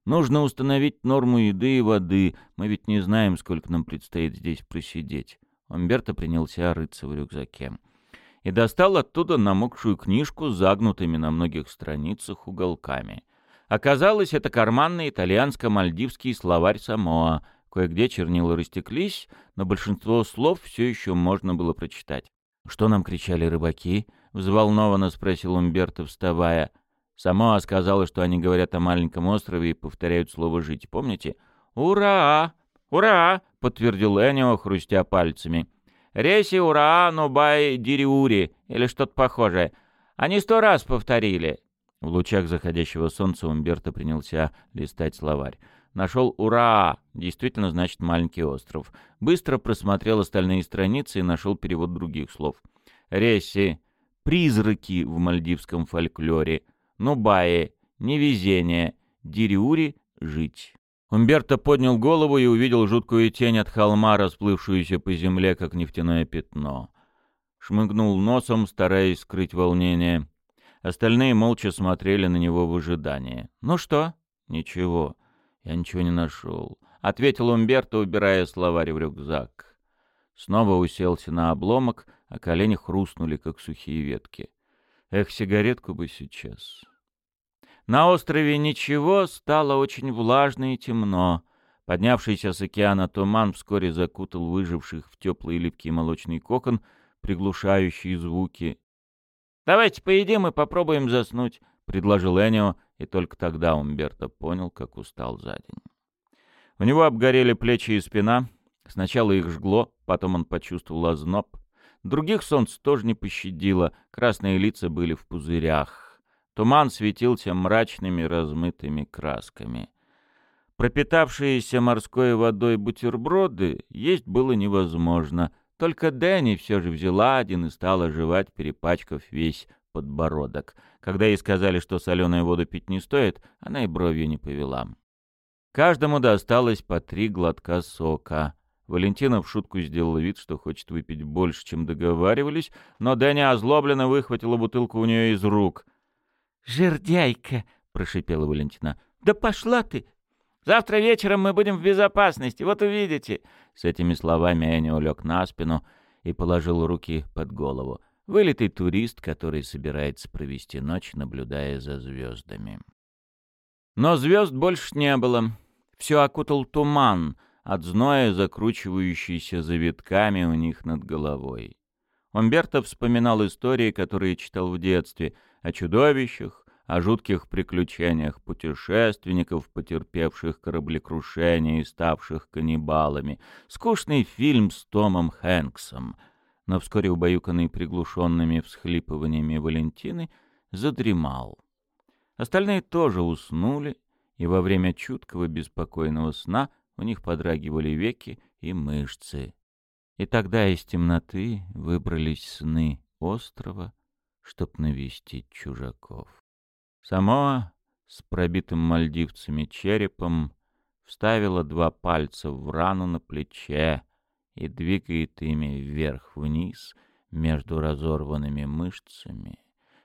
Нужно установить норму еды и воды. Мы ведь не знаем, сколько нам предстоит здесь просидеть. Умберто принялся рыться в рюкзаке. И достал оттуда намокшую книжку с загнутыми на многих страницах уголками. Оказалось, это карманный итальянско-мальдивский словарь Самоа. Кое-где чернила растеклись, но большинство слов все еще можно было прочитать. Что нам кричали рыбаки? — взволнованно спросил Умберто, вставая. Самоа сказала, что они говорят о маленьком острове и повторяют слово «жить». Помните? «Ура! Ура!» — подтвердил Энио, хрустя пальцами. «Реси ура, нобай дириури» или что-то похожее. Они сто раз повторили. В лучах заходящего солнца Умберто принялся листать словарь. Нашел «Ура!» Действительно, значит, маленький остров. Быстро просмотрел остальные страницы и нашел перевод других слов. Ресси. Призраки в мальдивском фольклоре. Нубаи. Невезение. Дириури. Жить. Умберто поднял голову и увидел жуткую тень от холма, расплывшуюся по земле, как нефтяное пятно. Шмыгнул носом, стараясь скрыть волнение. Остальные молча смотрели на него в ожидании. «Ну что?» «Ничего. Я ничего не нашел», — ответил Умберто, убирая словарь в рюкзак. Снова уселся на обломок, а колени хрустнули, как сухие ветки. «Эх, сигаретку бы сейчас». На острове ничего, стало очень влажно и темно. Поднявшийся с океана туман вскоре закутал выживших в теплый липкий молочный кокон, приглушающий звуки. «Давайте поедим и попробуем заснуть», — предложил Энио, и только тогда Умберто понял, как устал за день. У него обгорели плечи и спина. Сначала их жгло, потом он почувствовал озноб. Других солнце тоже не пощадило, красные лица были в пузырях. Туман светился мрачными размытыми красками. Пропитавшиеся морской водой бутерброды есть было невозможно. Только Дэнни все же взяла один и стала жевать, перепачкав весь подбородок. Когда ей сказали, что соленую воду пить не стоит, она и бровью не повела. Каждому досталось по три глотка сока. Валентина в шутку сделала вид, что хочет выпить больше, чем договаривались, но Дэнни озлобленно выхватила бутылку у нее из рук. «Жердяйка!» — прошипела Валентина. «Да пошла ты! Завтра вечером мы будем в безопасности, вот увидите!» С этими словами Энни улег на спину и положил руки под голову. Вылитый турист, который собирается провести ночь, наблюдая за звездами. Но звезд больше не было. Все окутал туман, от зноя закручивающийся завитками у них над головой. Умберто вспоминал истории, которые читал в детстве — о чудовищах, о жутких приключениях путешественников, потерпевших кораблекрушение и ставших каннибалами. Скучный фильм с Томом Хэнксом. Но вскоре убаюканный приглушенными всхлипываниями Валентины задремал. Остальные тоже уснули, и во время чуткого беспокойного сна у них подрагивали веки и мышцы. И тогда из темноты выбрались сны острова, чтоб навестить чужаков. Самоа с пробитым мальдивцами черепом вставила два пальца в рану на плече и двигает ими вверх-вниз между разорванными мышцами,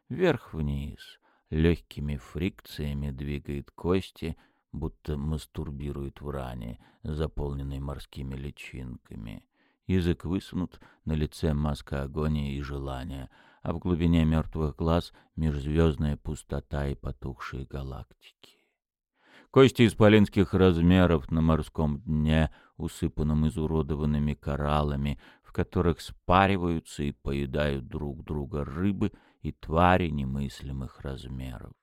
вверх-вниз, легкими фрикциями двигает кости, будто мастурбирует в ране, заполненной морскими личинками. Язык высунут, на лице маска агонии и желания — а в глубине мертвых глаз межзвездная пустота и потухшие галактики. Кости исполинских размеров на морском дне, усыпанном изуродованными кораллами, в которых спариваются и поедают друг друга рыбы и твари немыслимых размеров.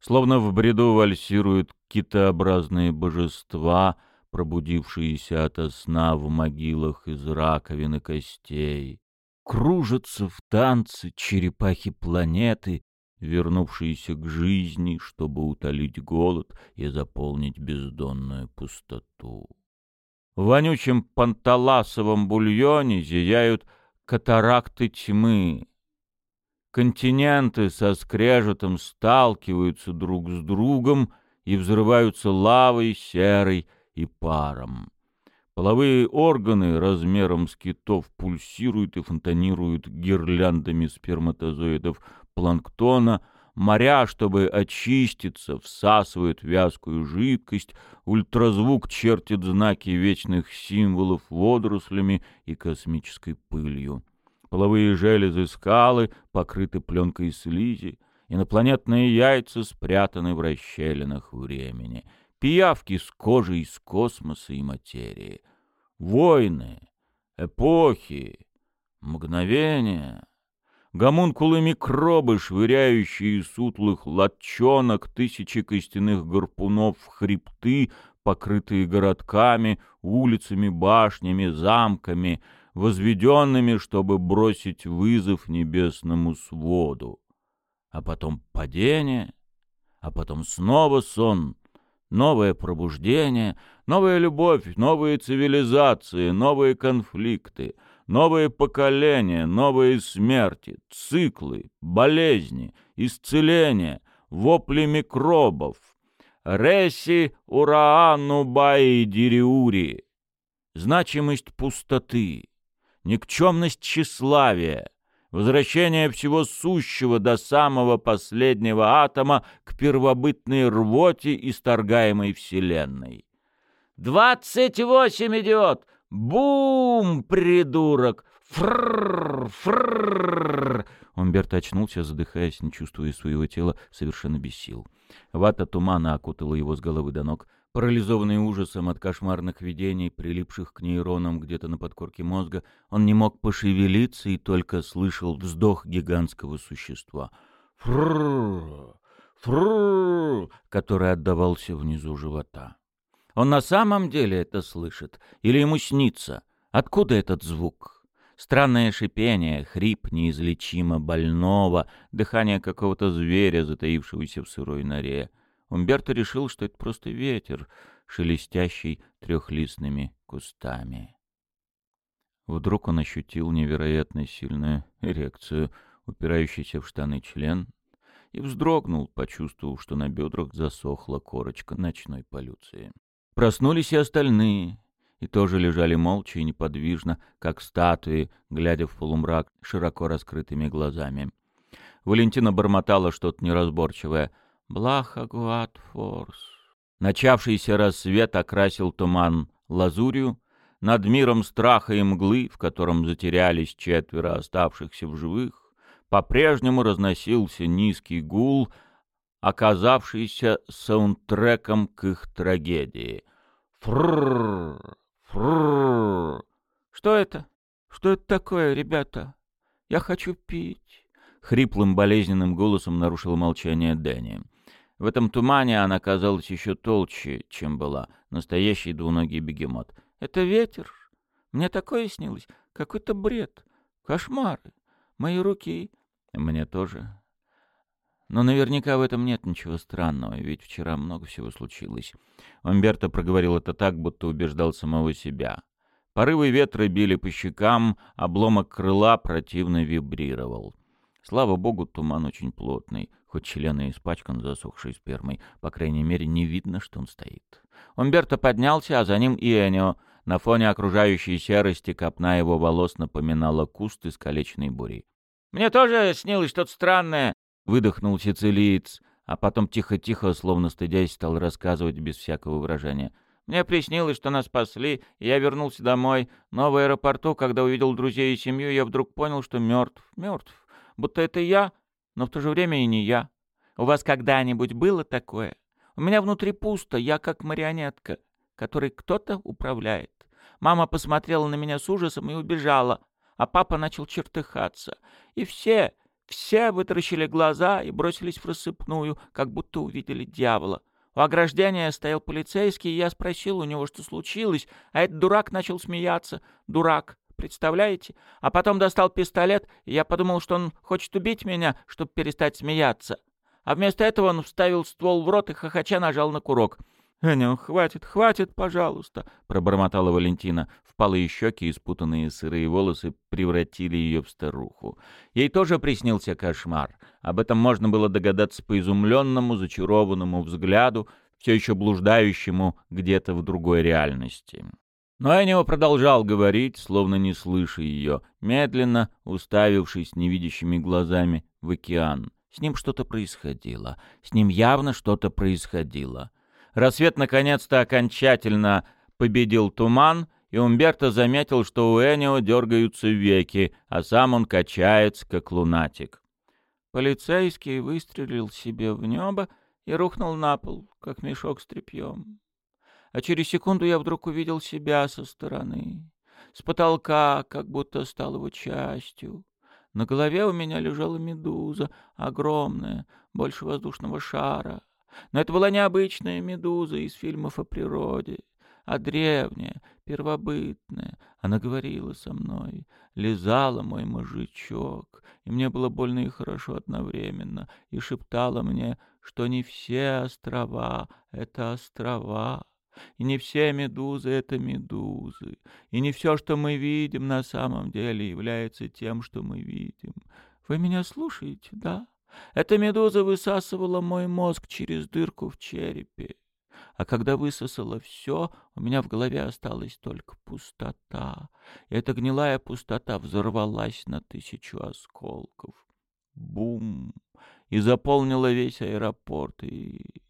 Словно в бреду вальсируют китообразные божества, пробудившиеся ото сна в могилах из раковин и костей кружатся в танце черепахи планеты, вернувшиеся к жизни, чтобы утолить голод и заполнить бездонную пустоту. В вонючем панталасовом бульоне зияют катаракты тьмы. Континенты со скрежетом сталкиваются друг с другом и взрываются лавой, серой и паром. Половые органы размером с китов пульсируют и фонтанируют гирляндами сперматозоидов планктона, моря, чтобы очиститься, всасывают вязкую жидкость, ультразвук чертит знаки вечных символов водорослями и космической пылью. Половые железы скалы покрыты пленкой слизи, инопланетные яйца спрятаны в расщелинах времени — пиявки с кожей из космоса и материи, войны, эпохи, мгновения, гомункулы-микробы, швыряющие из сутлых латчонок тысячи костяных гарпунов в хребты, покрытые городками, улицами, башнями, замками, возведенными, чтобы бросить вызов небесному своду. а потом падение, а потом снова сон, новое пробуждение, новая любовь, новые цивилизации, новые конфликты, новые поколения, новые смерти, циклы, болезни, исцеления, вопли микробов. Реси ураану баи дириури. Значимость пустоты, никчемность тщеславия, возвращение всего сущего до самого последнего атома к первобытной рвоте, исторгаемой Вселенной. «Двадцать восемь, идиот! Бум, придурок! Фрррр, фрррр!» Умберто очнулся, задыхаясь, не чувствуя своего тела, совершенно без сил. Вата тумана окутала его с головы до ног, Парализованный ужасом от кошмарных видений, прилипших к нейронам где-то на подкорке мозга, он не мог пошевелиться и только слышал вздох гигантского существа. Фрррр, фрррр, который отдавался внизу живота. Он на самом деле это слышит? Или ему снится? Откуда этот звук? Странное шипение, хрип неизлечимо больного, дыхание какого-то зверя, затаившегося в сырой норе. Умберто решил, что это просто ветер, шелестящий трехлистными кустами. Вдруг он ощутил невероятно сильную эрекцию, упирающийся в штаны член, и вздрогнул, почувствовав, что на бедрах засохла корочка ночной полюции. Проснулись и остальные, и тоже лежали молча и неподвижно, как статуи, глядя в полумрак широко раскрытыми глазами. Валентина бормотала что-то неразборчивое — Блаха Гуатфорс. Начавшийся рассвет окрасил туман лазурью, над миром страха и мглы, в котором затерялись четверо оставшихся в живых, по-прежнему разносился низкий гул, оказавшийся саундтреком к их трагедии. Фрррр, фрррр. Что это? Что это такое, ребята? Я хочу пить. Хриплым болезненным голосом нарушил молчание Дэнни. В этом тумане она казалась еще толще, чем была. Настоящий двуногий бегемот. «Это ветер. Мне такое снилось. Какой-то бред. Кошмары. Мои руки...» «Мне тоже. Но наверняка в этом нет ничего странного, ведь вчера много всего случилось». Умберто проговорил это так, будто убеждал самого себя. Порывы ветра били по щекам, обломок крыла противно вибрировал. Слава богу, туман очень плотный, хоть член и испачкан засохшей спермой, по крайней мере, не видно, что он стоит. Умберто поднялся, а за ним и Энио. На фоне окружающей серости копна его волос напоминала куст искалеченной бури. «Мне тоже снилось что-то странное», — выдохнул сицилиец, а потом тихо-тихо, словно стыдясь, стал рассказывать без всякого выражения. «Мне приснилось, что нас спасли, и я вернулся домой, но в аэропорту, когда увидел друзей и семью, я вдруг понял, что мертв, мертв будто это я, но в то же время и не я. У вас когда-нибудь было такое? У меня внутри пусто, я как марионетка, которой кто-то управляет. Мама посмотрела на меня с ужасом и убежала, а папа начал чертыхаться. И все, все вытаращили глаза и бросились в рассыпную, как будто увидели дьявола. У ограждения стоял полицейский, и я спросил у него, что случилось, а этот дурак начал смеяться. Дурак представляете? А потом достал пистолет, и я подумал, что он хочет убить меня, чтобы перестать смеяться. А вместо этого он вставил ствол в рот и хохоча нажал на курок. «Эня, хватит, хватит, пожалуйста», — пробормотала Валентина. Впалые щеки и спутанные сырые волосы превратили ее в старуху. Ей тоже приснился кошмар. Об этом можно было догадаться по изумленному, зачарованному взгляду, все еще блуждающему где-то в другой реальности. Но Энио продолжал говорить, словно не слыша ее, медленно уставившись невидящими глазами в океан. С ним что-то происходило. С ним явно что-то происходило. Рассвет наконец-то окончательно победил туман, и Умберто заметил, что у Энио дергаются веки, а сам он качается, как лунатик. Полицейский выстрелил себе в небо и рухнул на пол, как мешок с тряпьем а через секунду я вдруг увидел себя со стороны. С потолка, как будто стал его частью. На голове у меня лежала медуза, огромная, больше воздушного шара. Но это была необычная медуза из фильмов о природе. а древняя, первобытная. Она говорила со мной, лизала мой мужичок, и мне было больно и хорошо одновременно, и шептала мне, что не все острова — это острова, и не все медузы — это медузы, и не все, что мы видим, на самом деле является тем, что мы видим. Вы меня слушаете, да? Эта медуза высасывала мой мозг через дырку в черепе. А когда высосала все, у меня в голове осталась только пустота. И эта гнилая пустота взорвалась на тысячу осколков. Бум! И заполнила весь аэропорт. И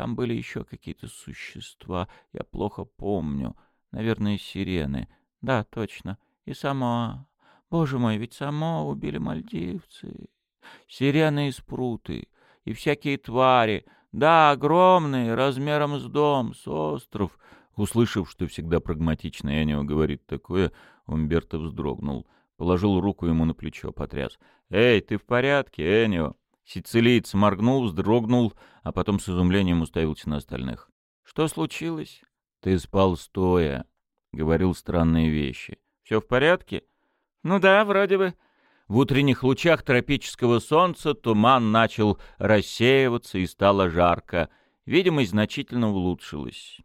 там были еще какие-то существа. Я плохо помню. Наверное, сирены. Да, точно. И сама. Боже мой, ведь сама убили мальдивцы. Сирены и спруты. И всякие твари — да, огромный, размером с дом, с остров. Услышав, что всегда прагматично Энио говорит такое, Умберто вздрогнул. Положил руку ему на плечо, потряс. «Эй, ты в порядке, Энио?» Сицилиец моргнул, вздрогнул, а потом с изумлением уставился на остальных. «Что случилось?» «Ты спал стоя», — говорил странные вещи. «Все в порядке?» «Ну да, вроде бы». В утренних лучах тропического солнца туман начал рассеиваться и стало жарко. Видимость значительно улучшилась.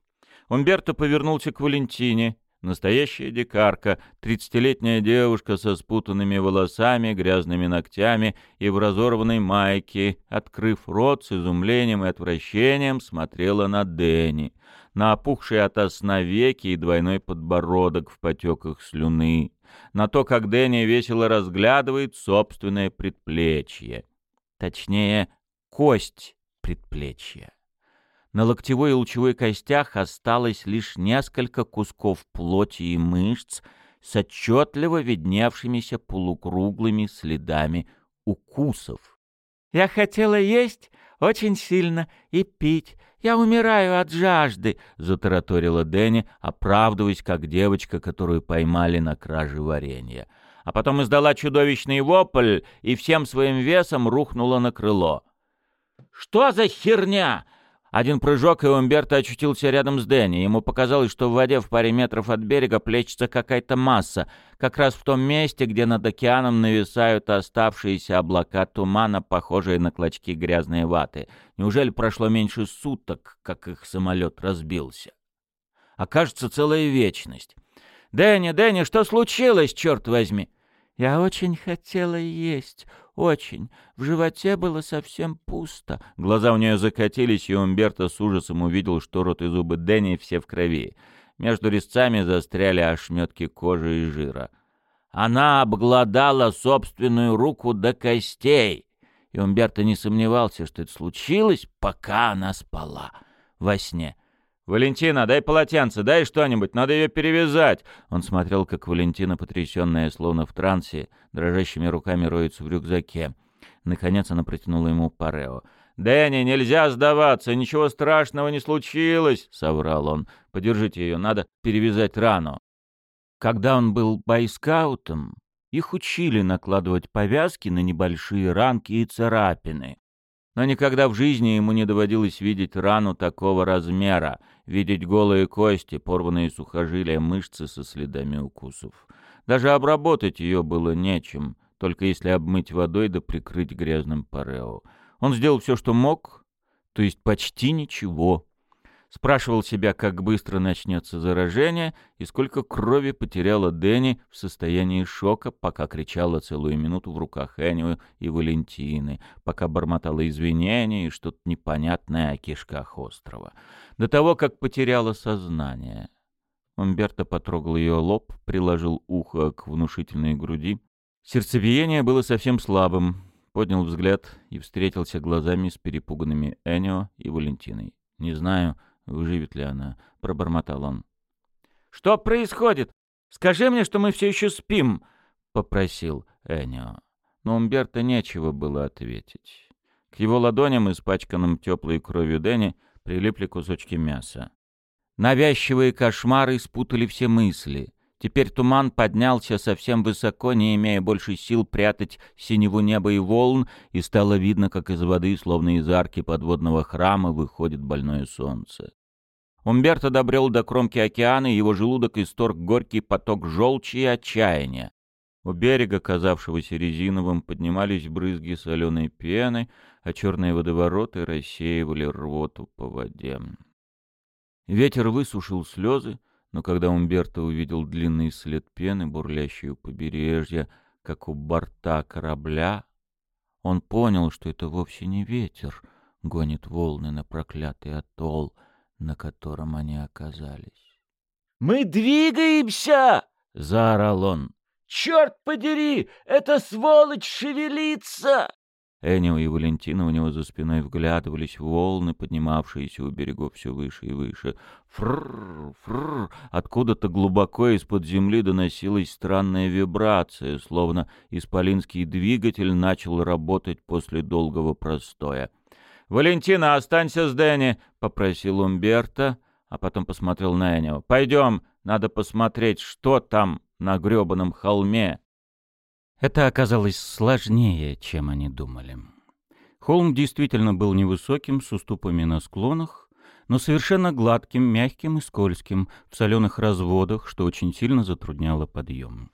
Умберто повернулся к Валентине. Настоящая дикарка, тридцатилетняя девушка со спутанными волосами, грязными ногтями и в разорванной майке, открыв рот с изумлением и отвращением, смотрела на Дэнни, на опухшие от сна веки и двойной подбородок в потеках слюны на то, как Дэнни весело разглядывает собственное предплечье. Точнее, кость предплечья. На локтевой и лучевой костях осталось лишь несколько кусков плоти и мышц с отчетливо видневшимися полукруглыми следами укусов. «Я хотела есть очень сильно и пить, «Я умираю от жажды», — затараторила Дэнни, оправдываясь, как девочка, которую поймали на краже варенья. А потом издала чудовищный вопль и всем своим весом рухнула на крыло. «Что за херня?» Один прыжок, и Умберто очутился рядом с Дэнни. Ему показалось, что в воде в паре метров от берега плечется какая-то масса, как раз в том месте, где над океаном нависают оставшиеся облака тумана, похожие на клочки грязной ваты. Неужели прошло меньше суток, как их самолет разбился? Окажется целая вечность. «Дэнни, Дэнни, что случилось, черт возьми?» «Я очень хотела есть, очень. В животе было совсем пусто. Глаза у нее закатились, и Умберто с ужасом увидел, что рот и зубы Дэнни все в крови. Между резцами застряли ошметки кожи и жира. Она обглодала собственную руку до костей. И Умберто не сомневался, что это случилось, пока она спала во сне. «Валентина, дай полотенце, дай что-нибудь, надо ее перевязать!» Он смотрел, как Валентина, потрясенная, словно в трансе, дрожащими руками роется в рюкзаке. Наконец она протянула ему парео. «Дэнни, нельзя сдаваться, ничего страшного не случилось!» — соврал он. «Подержите ее, надо перевязать рану». Когда он был байскаутом, их учили накладывать повязки на небольшие ранки и царапины. Но никогда в жизни ему не доводилось видеть рану такого размера, видеть голые кости, порванные сухожилия, мышцы со следами укусов. Даже обработать ее было нечем, только если обмыть водой да прикрыть грязным парео. Он сделал все, что мог, то есть почти ничего, Спрашивал себя, как быстро начнется заражение и сколько крови потеряла Дэнни в состоянии шока, пока кричала целую минуту в руках Эннио и Валентины, пока бормотала извинения и что-то непонятное о кишках острова. До того, как потеряла сознание. Умберто потрогал ее лоб, приложил ухо к внушительной груди. Сердцебиение было совсем слабым. Поднял взгляд и встретился глазами с перепуганными Энио и Валентиной. «Не знаю», Выживет ли она? Пробормотал он. «Что происходит? Скажи мне, что мы все еще спим!» — попросил Энио. Но Умберто нечего было ответить. К его ладоням, испачканным теплой кровью Дэнни, прилипли кусочки мяса. Навязчивые кошмары спутали все мысли. Теперь туман поднялся совсем высоко, не имея больше сил прятать синеву неба и волн, и стало видно, как из воды, словно из арки подводного храма, выходит больное солнце. Умберто добрел до кромки океана, и его желудок исторг горький поток желчи и отчаяния. У берега, казавшегося резиновым, поднимались брызги соленой пены, а черные водовороты рассеивали рвоту по воде. Ветер высушил слезы, но когда Умберто увидел длинный след пены, бурлящий у побережья, как у борта корабля, он понял, что это вовсе не ветер гонит волны на проклятый атолл, на котором они оказались. «Мы двигаемся!» — заорал он. «Черт подери! Эта сволочь шевелится!» Энио и Валентина у него за спиной вглядывались в волны, поднимавшиеся у берегов все выше и выше. Фрррр, фрррр. Откуда-то глубоко из-под земли доносилась странная вибрация, словно исполинский двигатель начал работать после долгого простоя. «Валентина, останься с Дэнни!» — попросил Умберто, а потом посмотрел на Энио. «Пойдем, надо посмотреть, что там на грёбаном холме». Это оказалось сложнее, чем они думали. Холм действительно был невысоким, с уступами на склонах, но совершенно гладким, мягким и скользким, в соленых разводах, что очень сильно затрудняло подъем.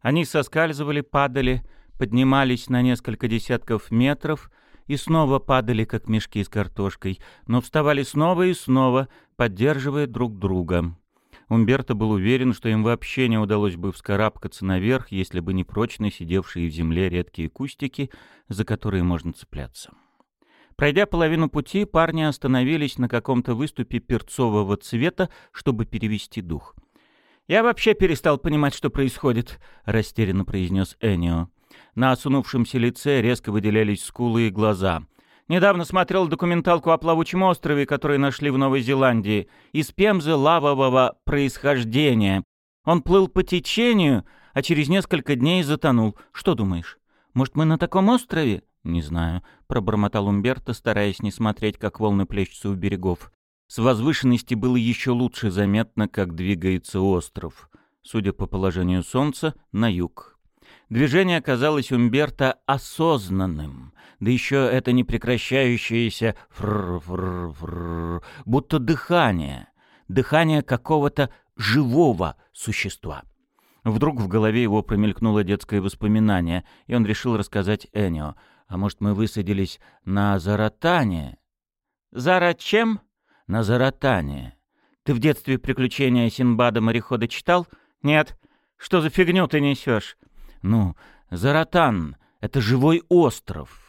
Они соскальзывали, падали, поднимались на несколько десятков метров и снова падали, как мешки с картошкой, но вставали снова и снова, поддерживая друг друга. Умберто был уверен, что им вообще не удалось бы вскарабкаться наверх, если бы не прочно сидевшие в земле редкие кустики, за которые можно цепляться. Пройдя половину пути, парни остановились на каком-то выступе перцового цвета, чтобы перевести дух. «Я вообще перестал понимать, что происходит», — растерянно произнес Энио. На осунувшемся лице резко выделялись скулы и глаза. Недавно смотрел документалку о плавучем острове, который нашли в Новой Зеландии, из пемзы лавового происхождения. Он плыл по течению, а через несколько дней затонул. Что думаешь? Может, мы на таком острове? Не знаю, пробормотал Умберто, стараясь не смотреть, как волны плещутся у берегов. С возвышенности было еще лучше заметно, как двигается остров. Судя по положению солнца, на юг. Движение казалось Умберто осознанным, да еще это непрекращающееся фр-фр-фр, будто дыхание, дыхание какого-то живого существа. Вдруг в голове его промелькнуло детское воспоминание, и он решил рассказать Энио. «А может, мы высадились на Заратане?» «Зара чем?» «На Заратане. Ты в детстве «Приключения Синбада-морехода» читал?» «Нет. Что за фигню ты несешь?» Ну, Заратан — это живой остров.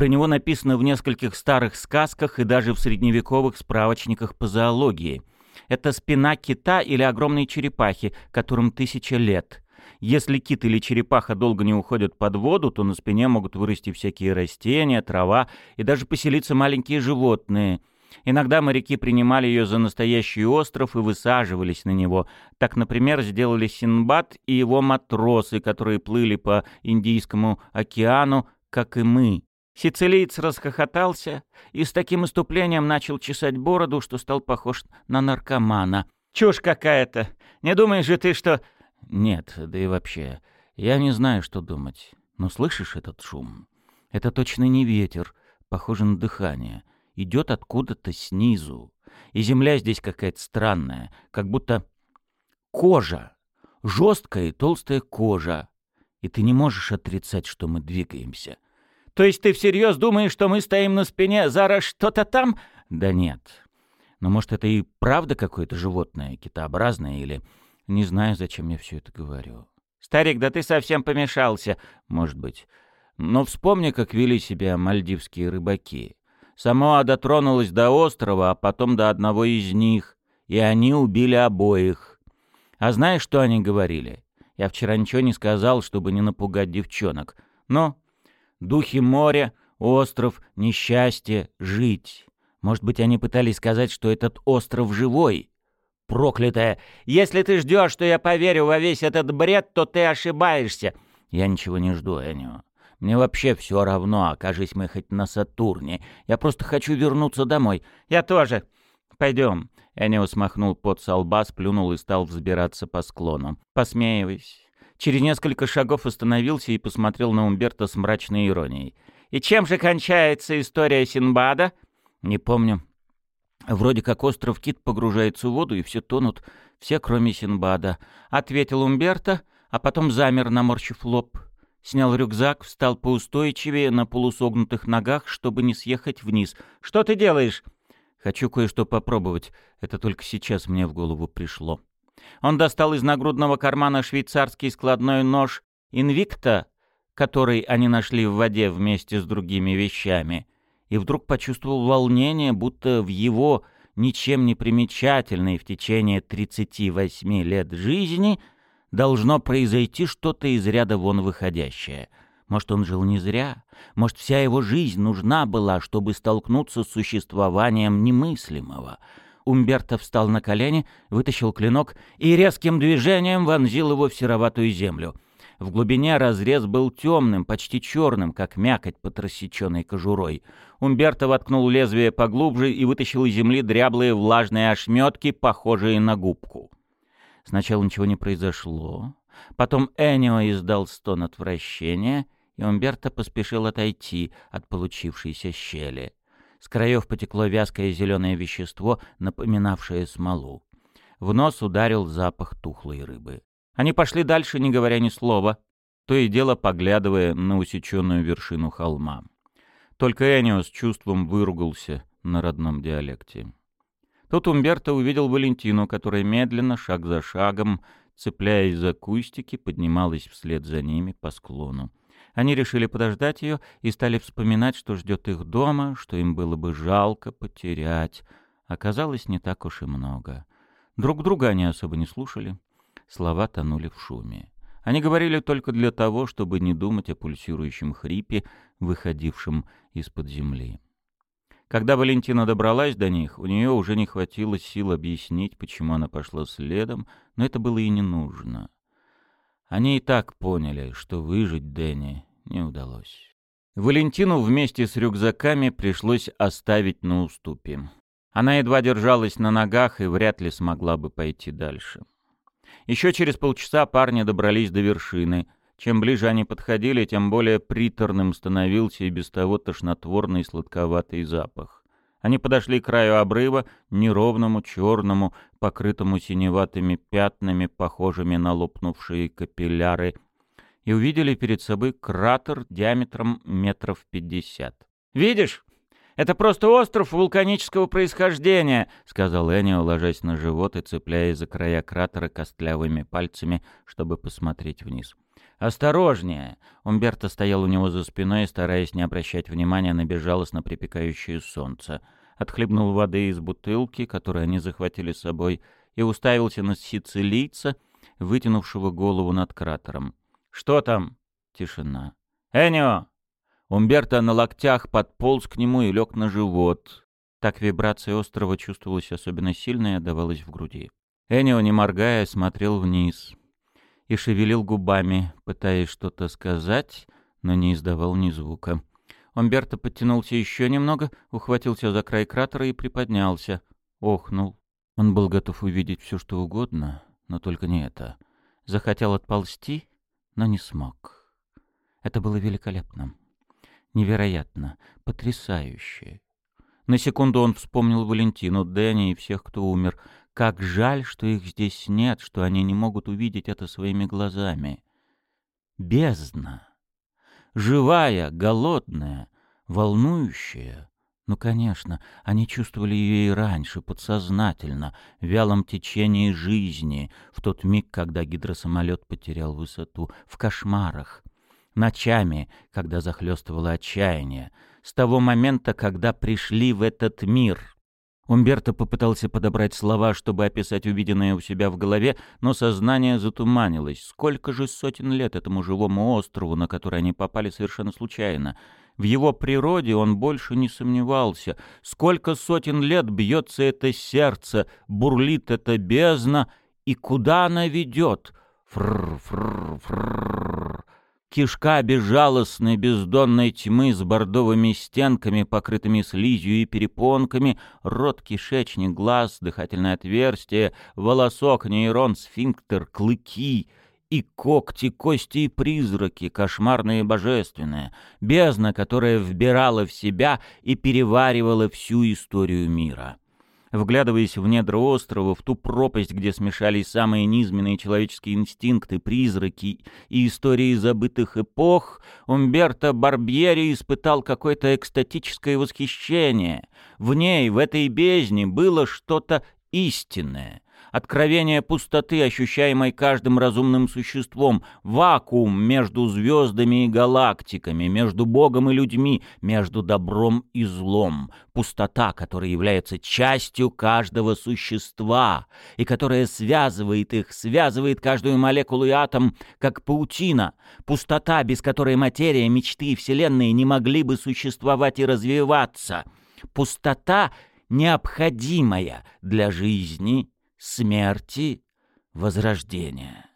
Про него написано в нескольких старых сказках и даже в средневековых справочниках по зоологии. Это спина кита или огромной черепахи, которым тысяча лет. Если кит или черепаха долго не уходят под воду, то на спине могут вырасти всякие растения, трава и даже поселиться маленькие животные — Иногда моряки принимали ее за настоящий остров и высаживались на него. Так, например, сделали Синбад и его матросы, которые плыли по Индийскому океану, как и мы. Сицилиец расхохотался и с таким иступлением начал чесать бороду, что стал похож на наркомана. «Чушь какая-то! Не думаешь же ты, что...» «Нет, да и вообще, я не знаю, что думать. Но слышишь этот шум? Это точно не ветер, похоже на дыхание идет откуда-то снизу. И земля здесь какая-то странная, как будто кожа, жесткая и толстая кожа. И ты не можешь отрицать, что мы двигаемся. То есть ты всерьез думаешь, что мы стоим на спине, зараз что-то там? Да нет. Но может это и правда какое-то животное, китообразное или... Не знаю, зачем я все это говорю. Старик, да ты совсем помешался. Может быть. Но вспомни, как вели себя мальдивские рыбаки. Самоа дотронулась до острова, а потом до одного из них, и они убили обоих. А знаешь, что они говорили? Я вчера ничего не сказал, чтобы не напугать девчонок. Но духи моря, остров, несчастье, жить. Может быть, они пытались сказать, что этот остров живой? Проклятая! Если ты ждешь, что я поверю во весь этот бред, то ты ошибаешься. Я ничего не жду, Энио. Мне вообще все равно, окажись мы хоть на Сатурне. Я просто хочу вернуться домой. Я тоже. Пойдем. Энио смахнул пот со лба, сплюнул и стал взбираться по склону. Посмеиваясь. Через несколько шагов остановился и посмотрел на Умберто с мрачной иронией. «И чем же кончается история Синбада?» «Не помню». Вроде как остров Кит погружается в воду, и все тонут, все кроме Синбада. Ответил Умберто, а потом замер, наморщив лоб. Снял рюкзак, встал поустойчивее на полусогнутых ногах, чтобы не съехать вниз. «Что ты делаешь?» «Хочу кое-что попробовать. Это только сейчас мне в голову пришло». Он достал из нагрудного кармана швейцарский складной нож «Инвикта», который они нашли в воде вместе с другими вещами, и вдруг почувствовал волнение, будто в его ничем не примечательной в течение 38 лет жизни должно произойти что-то из ряда вон выходящее. Может, он жил не зря, может, вся его жизнь нужна была, чтобы столкнуться с существованием немыслимого — Умберто встал на колени, вытащил клинок и резким движением вонзил его в сероватую землю. В глубине разрез был темным, почти черным, как мякоть под рассеченной кожурой. Умберто воткнул лезвие поглубже и вытащил из земли дряблые влажные ошметки, похожие на губку. Сначала ничего не произошло. Потом Энио издал стон отвращения, и Умберто поспешил отойти от получившейся щели. С краев потекло вязкое зеленое вещество, напоминавшее смолу. В нос ударил запах тухлой рыбы. Они пошли дальше, не говоря ни слова, то и дело поглядывая на усеченную вершину холма. Только Энио с чувством выругался на родном диалекте. Тут Умберто увидел Валентину, которая медленно, шаг за шагом, цепляясь за кустики, поднималась вслед за ними по склону. Они решили подождать ее и стали вспоминать, что ждет их дома, что им было бы жалко потерять. Оказалось, не так уж и много. Друг друга они особо не слушали. Слова тонули в шуме. Они говорили только для того, чтобы не думать о пульсирующем хрипе, выходившем из-под земли. Когда Валентина добралась до них, у нее уже не хватило сил объяснить, почему она пошла следом, но это было и не нужно. Они и так поняли, что выжить Дэнни не удалось. Валентину вместе с рюкзаками пришлось оставить на уступе. Она едва держалась на ногах и вряд ли смогла бы пойти дальше. Еще через полчаса парни добрались до вершины. Чем ближе они подходили, тем более приторным становился и без того тошнотворный сладковатый запах. Они подошли к краю обрыва, неровному, черному, покрытому синеватыми пятнами, похожими на лопнувшие капилляры, и увидели перед собой кратер диаметром метров пятьдесят. «Видишь? Это просто остров вулканического происхождения», — сказал Энни, ложась на живот и цепляясь за края кратера костлявыми пальцами, чтобы посмотреть вниз. «Осторожнее!» Умберто стоял у него за спиной, стараясь не обращать внимания на безжалостно припекающее солнце. Отхлебнул воды из бутылки, которую они захватили с собой, и уставился на сицилийца, вытянувшего голову над кратером. «Что там?» Тишина. «Энио!» Умберто на локтях подполз к нему и лег на живот. Так вибрация острова чувствовалась особенно сильно и отдавалась в груди. Энио, не моргая, смотрел вниз и шевелил губами, пытаясь что-то сказать, но не издавал ни звука. Умберто подтянулся еще немного, ухватился за край кратера и приподнялся. Охнул. Он был готов увидеть все, что угодно, но только не это. Захотел отползти, но не смог. Это было великолепно. Невероятно. Потрясающе. На секунду он вспомнил Валентину, Дэнни и всех, кто умер — как жаль, что их здесь нет, что они не могут увидеть это своими глазами. Бездна. Живая, голодная, волнующая. Ну, конечно, они чувствовали ее и раньше, подсознательно, в вялом течении жизни, в тот миг, когда гидросамолет потерял высоту, в кошмарах, ночами, когда захлестывало отчаяние, с того момента, когда пришли в этот мир — Умберто попытался подобрать слова, чтобы описать увиденное у себя в голове, но сознание затуманилось. Сколько же сотен лет этому живому острову, на который они попали совершенно случайно. В его природе он больше не сомневался. Сколько сотен лет бьется это сердце, бурлит эта бездна, и куда она ведет? Фрр-фрр-фрр кишка безжалостной бездонной тьмы с бордовыми стенками, покрытыми слизью и перепонками, рот, кишечник, глаз, дыхательное отверстие, волосок, нейрон, сфинктер, клыки и когти, кости и призраки, кошмарные и божественные, бездна, которая вбирала в себя и переваривала всю историю мира. Вглядываясь в недра острова, в ту пропасть, где смешались самые низменные человеческие инстинкты, призраки и истории забытых эпох, Умберто Барбьери испытал какое-то экстатическое восхищение. В ней, в этой бездне, было что-то истинное — откровение пустоты, ощущаемой каждым разумным существом, вакуум между звездами и галактиками, между Богом и людьми, между добром и злом, пустота, которая является частью каждого существа и которая связывает их, связывает каждую молекулу и атом, как паутина, пустота, без которой материя, мечты и вселенные не могли бы существовать и развиваться, пустота, необходимая для жизни смерти, возрождения.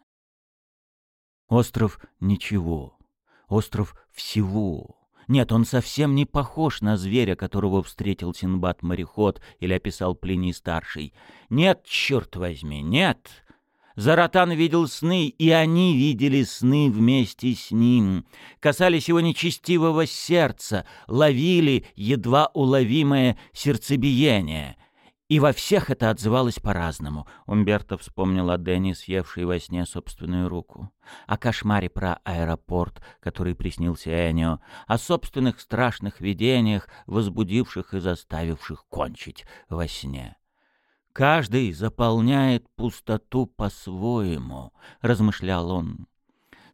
Остров ничего, остров всего. Нет, он совсем не похож на зверя, которого встретил Синбад-мореход или описал Плиний-старший. Нет, черт возьми, нет. Заратан видел сны, и они видели сны вместе с ним. Касались его нечестивого сердца, ловили едва уловимое сердцебиение — и во всех это отзывалось по-разному. Умберто вспомнил о Дэнни, съевшей во сне собственную руку, о кошмаре про аэропорт, который приснился Энио, о собственных страшных видениях, возбудивших и заставивших кончить во сне. «Каждый заполняет пустоту по-своему», — размышлял он.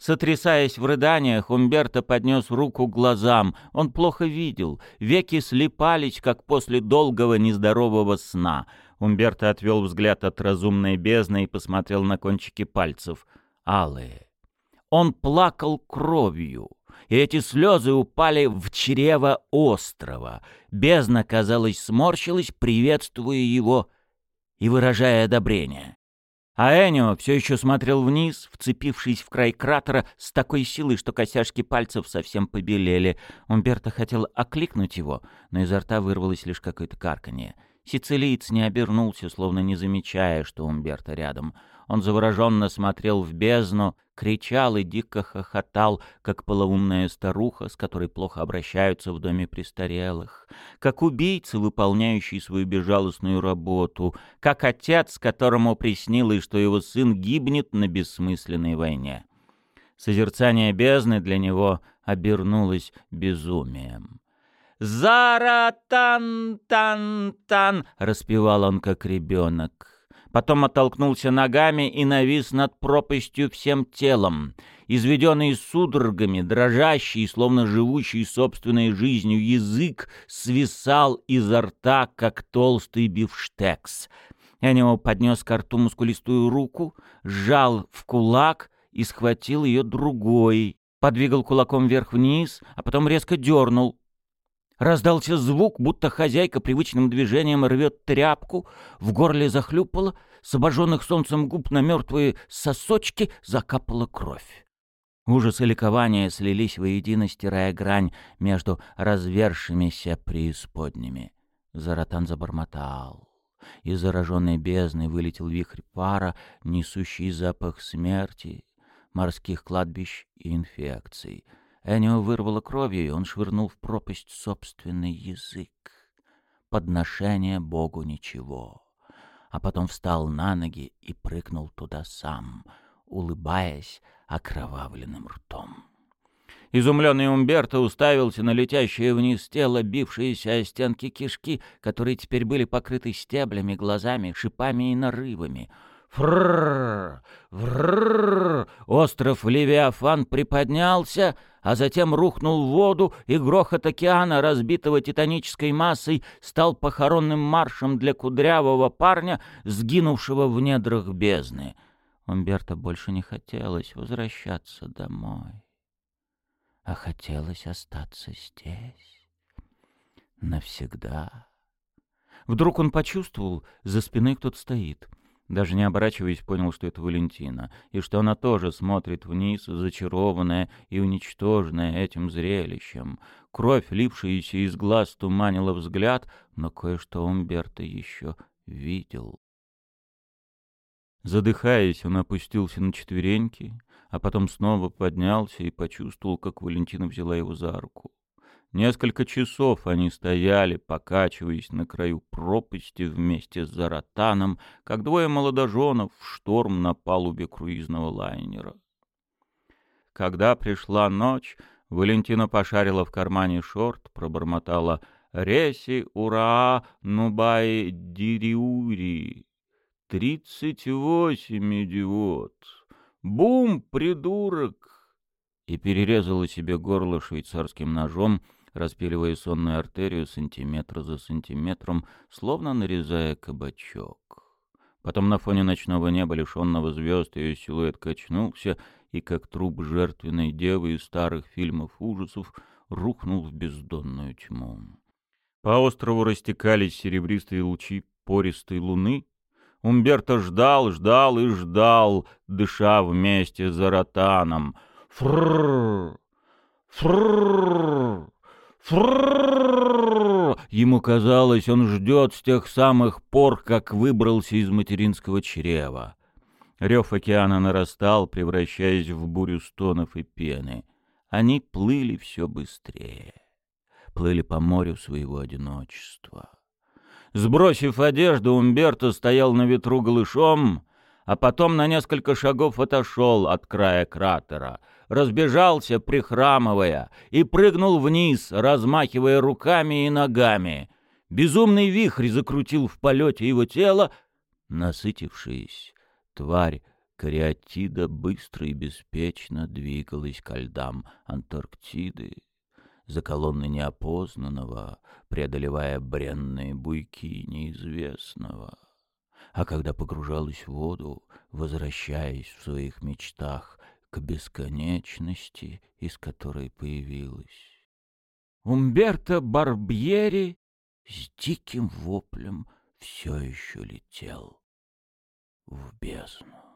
Сотрясаясь в рыданиях, Умберто поднес руку к глазам. Он плохо видел, веки слепались, как после долгого нездорового сна. Умберто отвел взгляд от разумной бездны и посмотрел на кончики пальцев. Алые. Он плакал кровью, и эти слезы упали в чрево острова. Бездна, казалось, сморщилась, приветствуя его и выражая одобрение. А Энио все еще смотрел вниз, вцепившись в край кратера с такой силой, что костяшки пальцев совсем побелели. Умберто хотел окликнуть его, но изо рта вырвалось лишь какое-то карканье. Сицилиец не обернулся, словно не замечая, что Умберто рядом. Он завороженно смотрел в бездну, кричал и дико хохотал, как полоумная старуха, с которой плохо обращаются в доме престарелых, как убийца, выполняющий свою безжалостную работу, как отец, которому приснилось, что его сын гибнет на бессмысленной войне. Созерцание бездны для него обернулось безумием. «Зара-тан-тан-тан!» — распевал он, как ребенок потом оттолкнулся ногами и навис над пропастью всем телом. Изведенный судорогами, дрожащий, словно живущий собственной жизнью язык, свисал изо рта, как толстый бифштекс. Энио поднес к рту мускулистую руку, сжал в кулак и схватил ее другой, подвигал кулаком вверх-вниз, а потом резко дернул. Раздался звук, будто хозяйка привычным движением рвет тряпку, в горле захлюпала, с обожженных солнцем губ на мертвые сосочки закапала кровь. Ужас и ликование слились воедино, стирая грань между развершимися преисподними. Заратан забормотал. Из зараженной бездны вылетел вихрь пара, несущий запах смерти, морских кладбищ и инфекций — Энио вырвало кровью, и он швырнул в пропасть собственный язык. Подношение Богу ничего. А потом встал на ноги и прыгнул туда сам, улыбаясь окровавленным ртом. Изумленный Умберто уставился на летящее вниз тело, бившееся о стенки кишки, которые теперь были покрыты стеблями, глазами, шипами и нарывами — Фрррр. Остров Левиафан приподнялся, а затем рухнул в воду, и грохот океана, разбитого титанической массой, стал похоронным маршем для кудрявого парня, сгинувшего в недрах бездны. Умберто больше не хотелось возвращаться домой, а хотелось остаться здесь навсегда. Вдруг он почувствовал, за спиной кто-то стоит — даже не оборачиваясь, понял, что это Валентина, и что она тоже смотрит вниз, зачарованная и уничтоженная этим зрелищем. Кровь, лившаяся из глаз, туманила взгляд, но кое-что Умберто еще видел. Задыхаясь, он опустился на четвереньки, а потом снова поднялся и почувствовал, как Валентина взяла его за руку. Несколько часов они стояли, покачиваясь на краю пропасти вместе с Заратаном, как двое молодоженов в шторм на палубе круизного лайнера. Когда пришла ночь, Валентина пошарила в кармане шорт, пробормотала «Реси, ура, нубай, дириури!» «Тридцать восемь, идиот! Бум, придурок!» И перерезала себе горло швейцарским ножом, распиливая сонную артерию сантиметр за сантиметром, словно нарезая кабачок. Потом на фоне ночного неба, лишенного звезд, ее силуэт качнулся, и, как труп жертвенной девы из старых фильмов ужасов, рухнул в бездонную тьму. По острову растекались серебристые лучи пористой луны. Умберто ждал, ждал и ждал, дыша вместе за ротаном. Фрррр! Фрррр! Фрррр! Ему казалось, он ждет с тех самых пор, как выбрался из материнского чрева. Рев океана нарастал, превращаясь в бурю стонов и пены. Они плыли все быстрее. Плыли по морю своего одиночества. Сбросив одежду, Умберто стоял на ветру голышом, а потом на несколько шагов отошел от края кратера, разбежался, прихрамывая, и прыгнул вниз, размахивая руками и ногами. Безумный вихрь закрутил в полете его тело, насытившись Тварь кариатида быстро и беспечно двигалась ко льдам Антарктиды, за колонны неопознанного, преодолевая бренные буйки неизвестного. А когда погружалась в воду, возвращаясь в своих мечтах к бесконечности, из которой появилась. Умберто Барбьери с диким воплем все еще летел в бездну.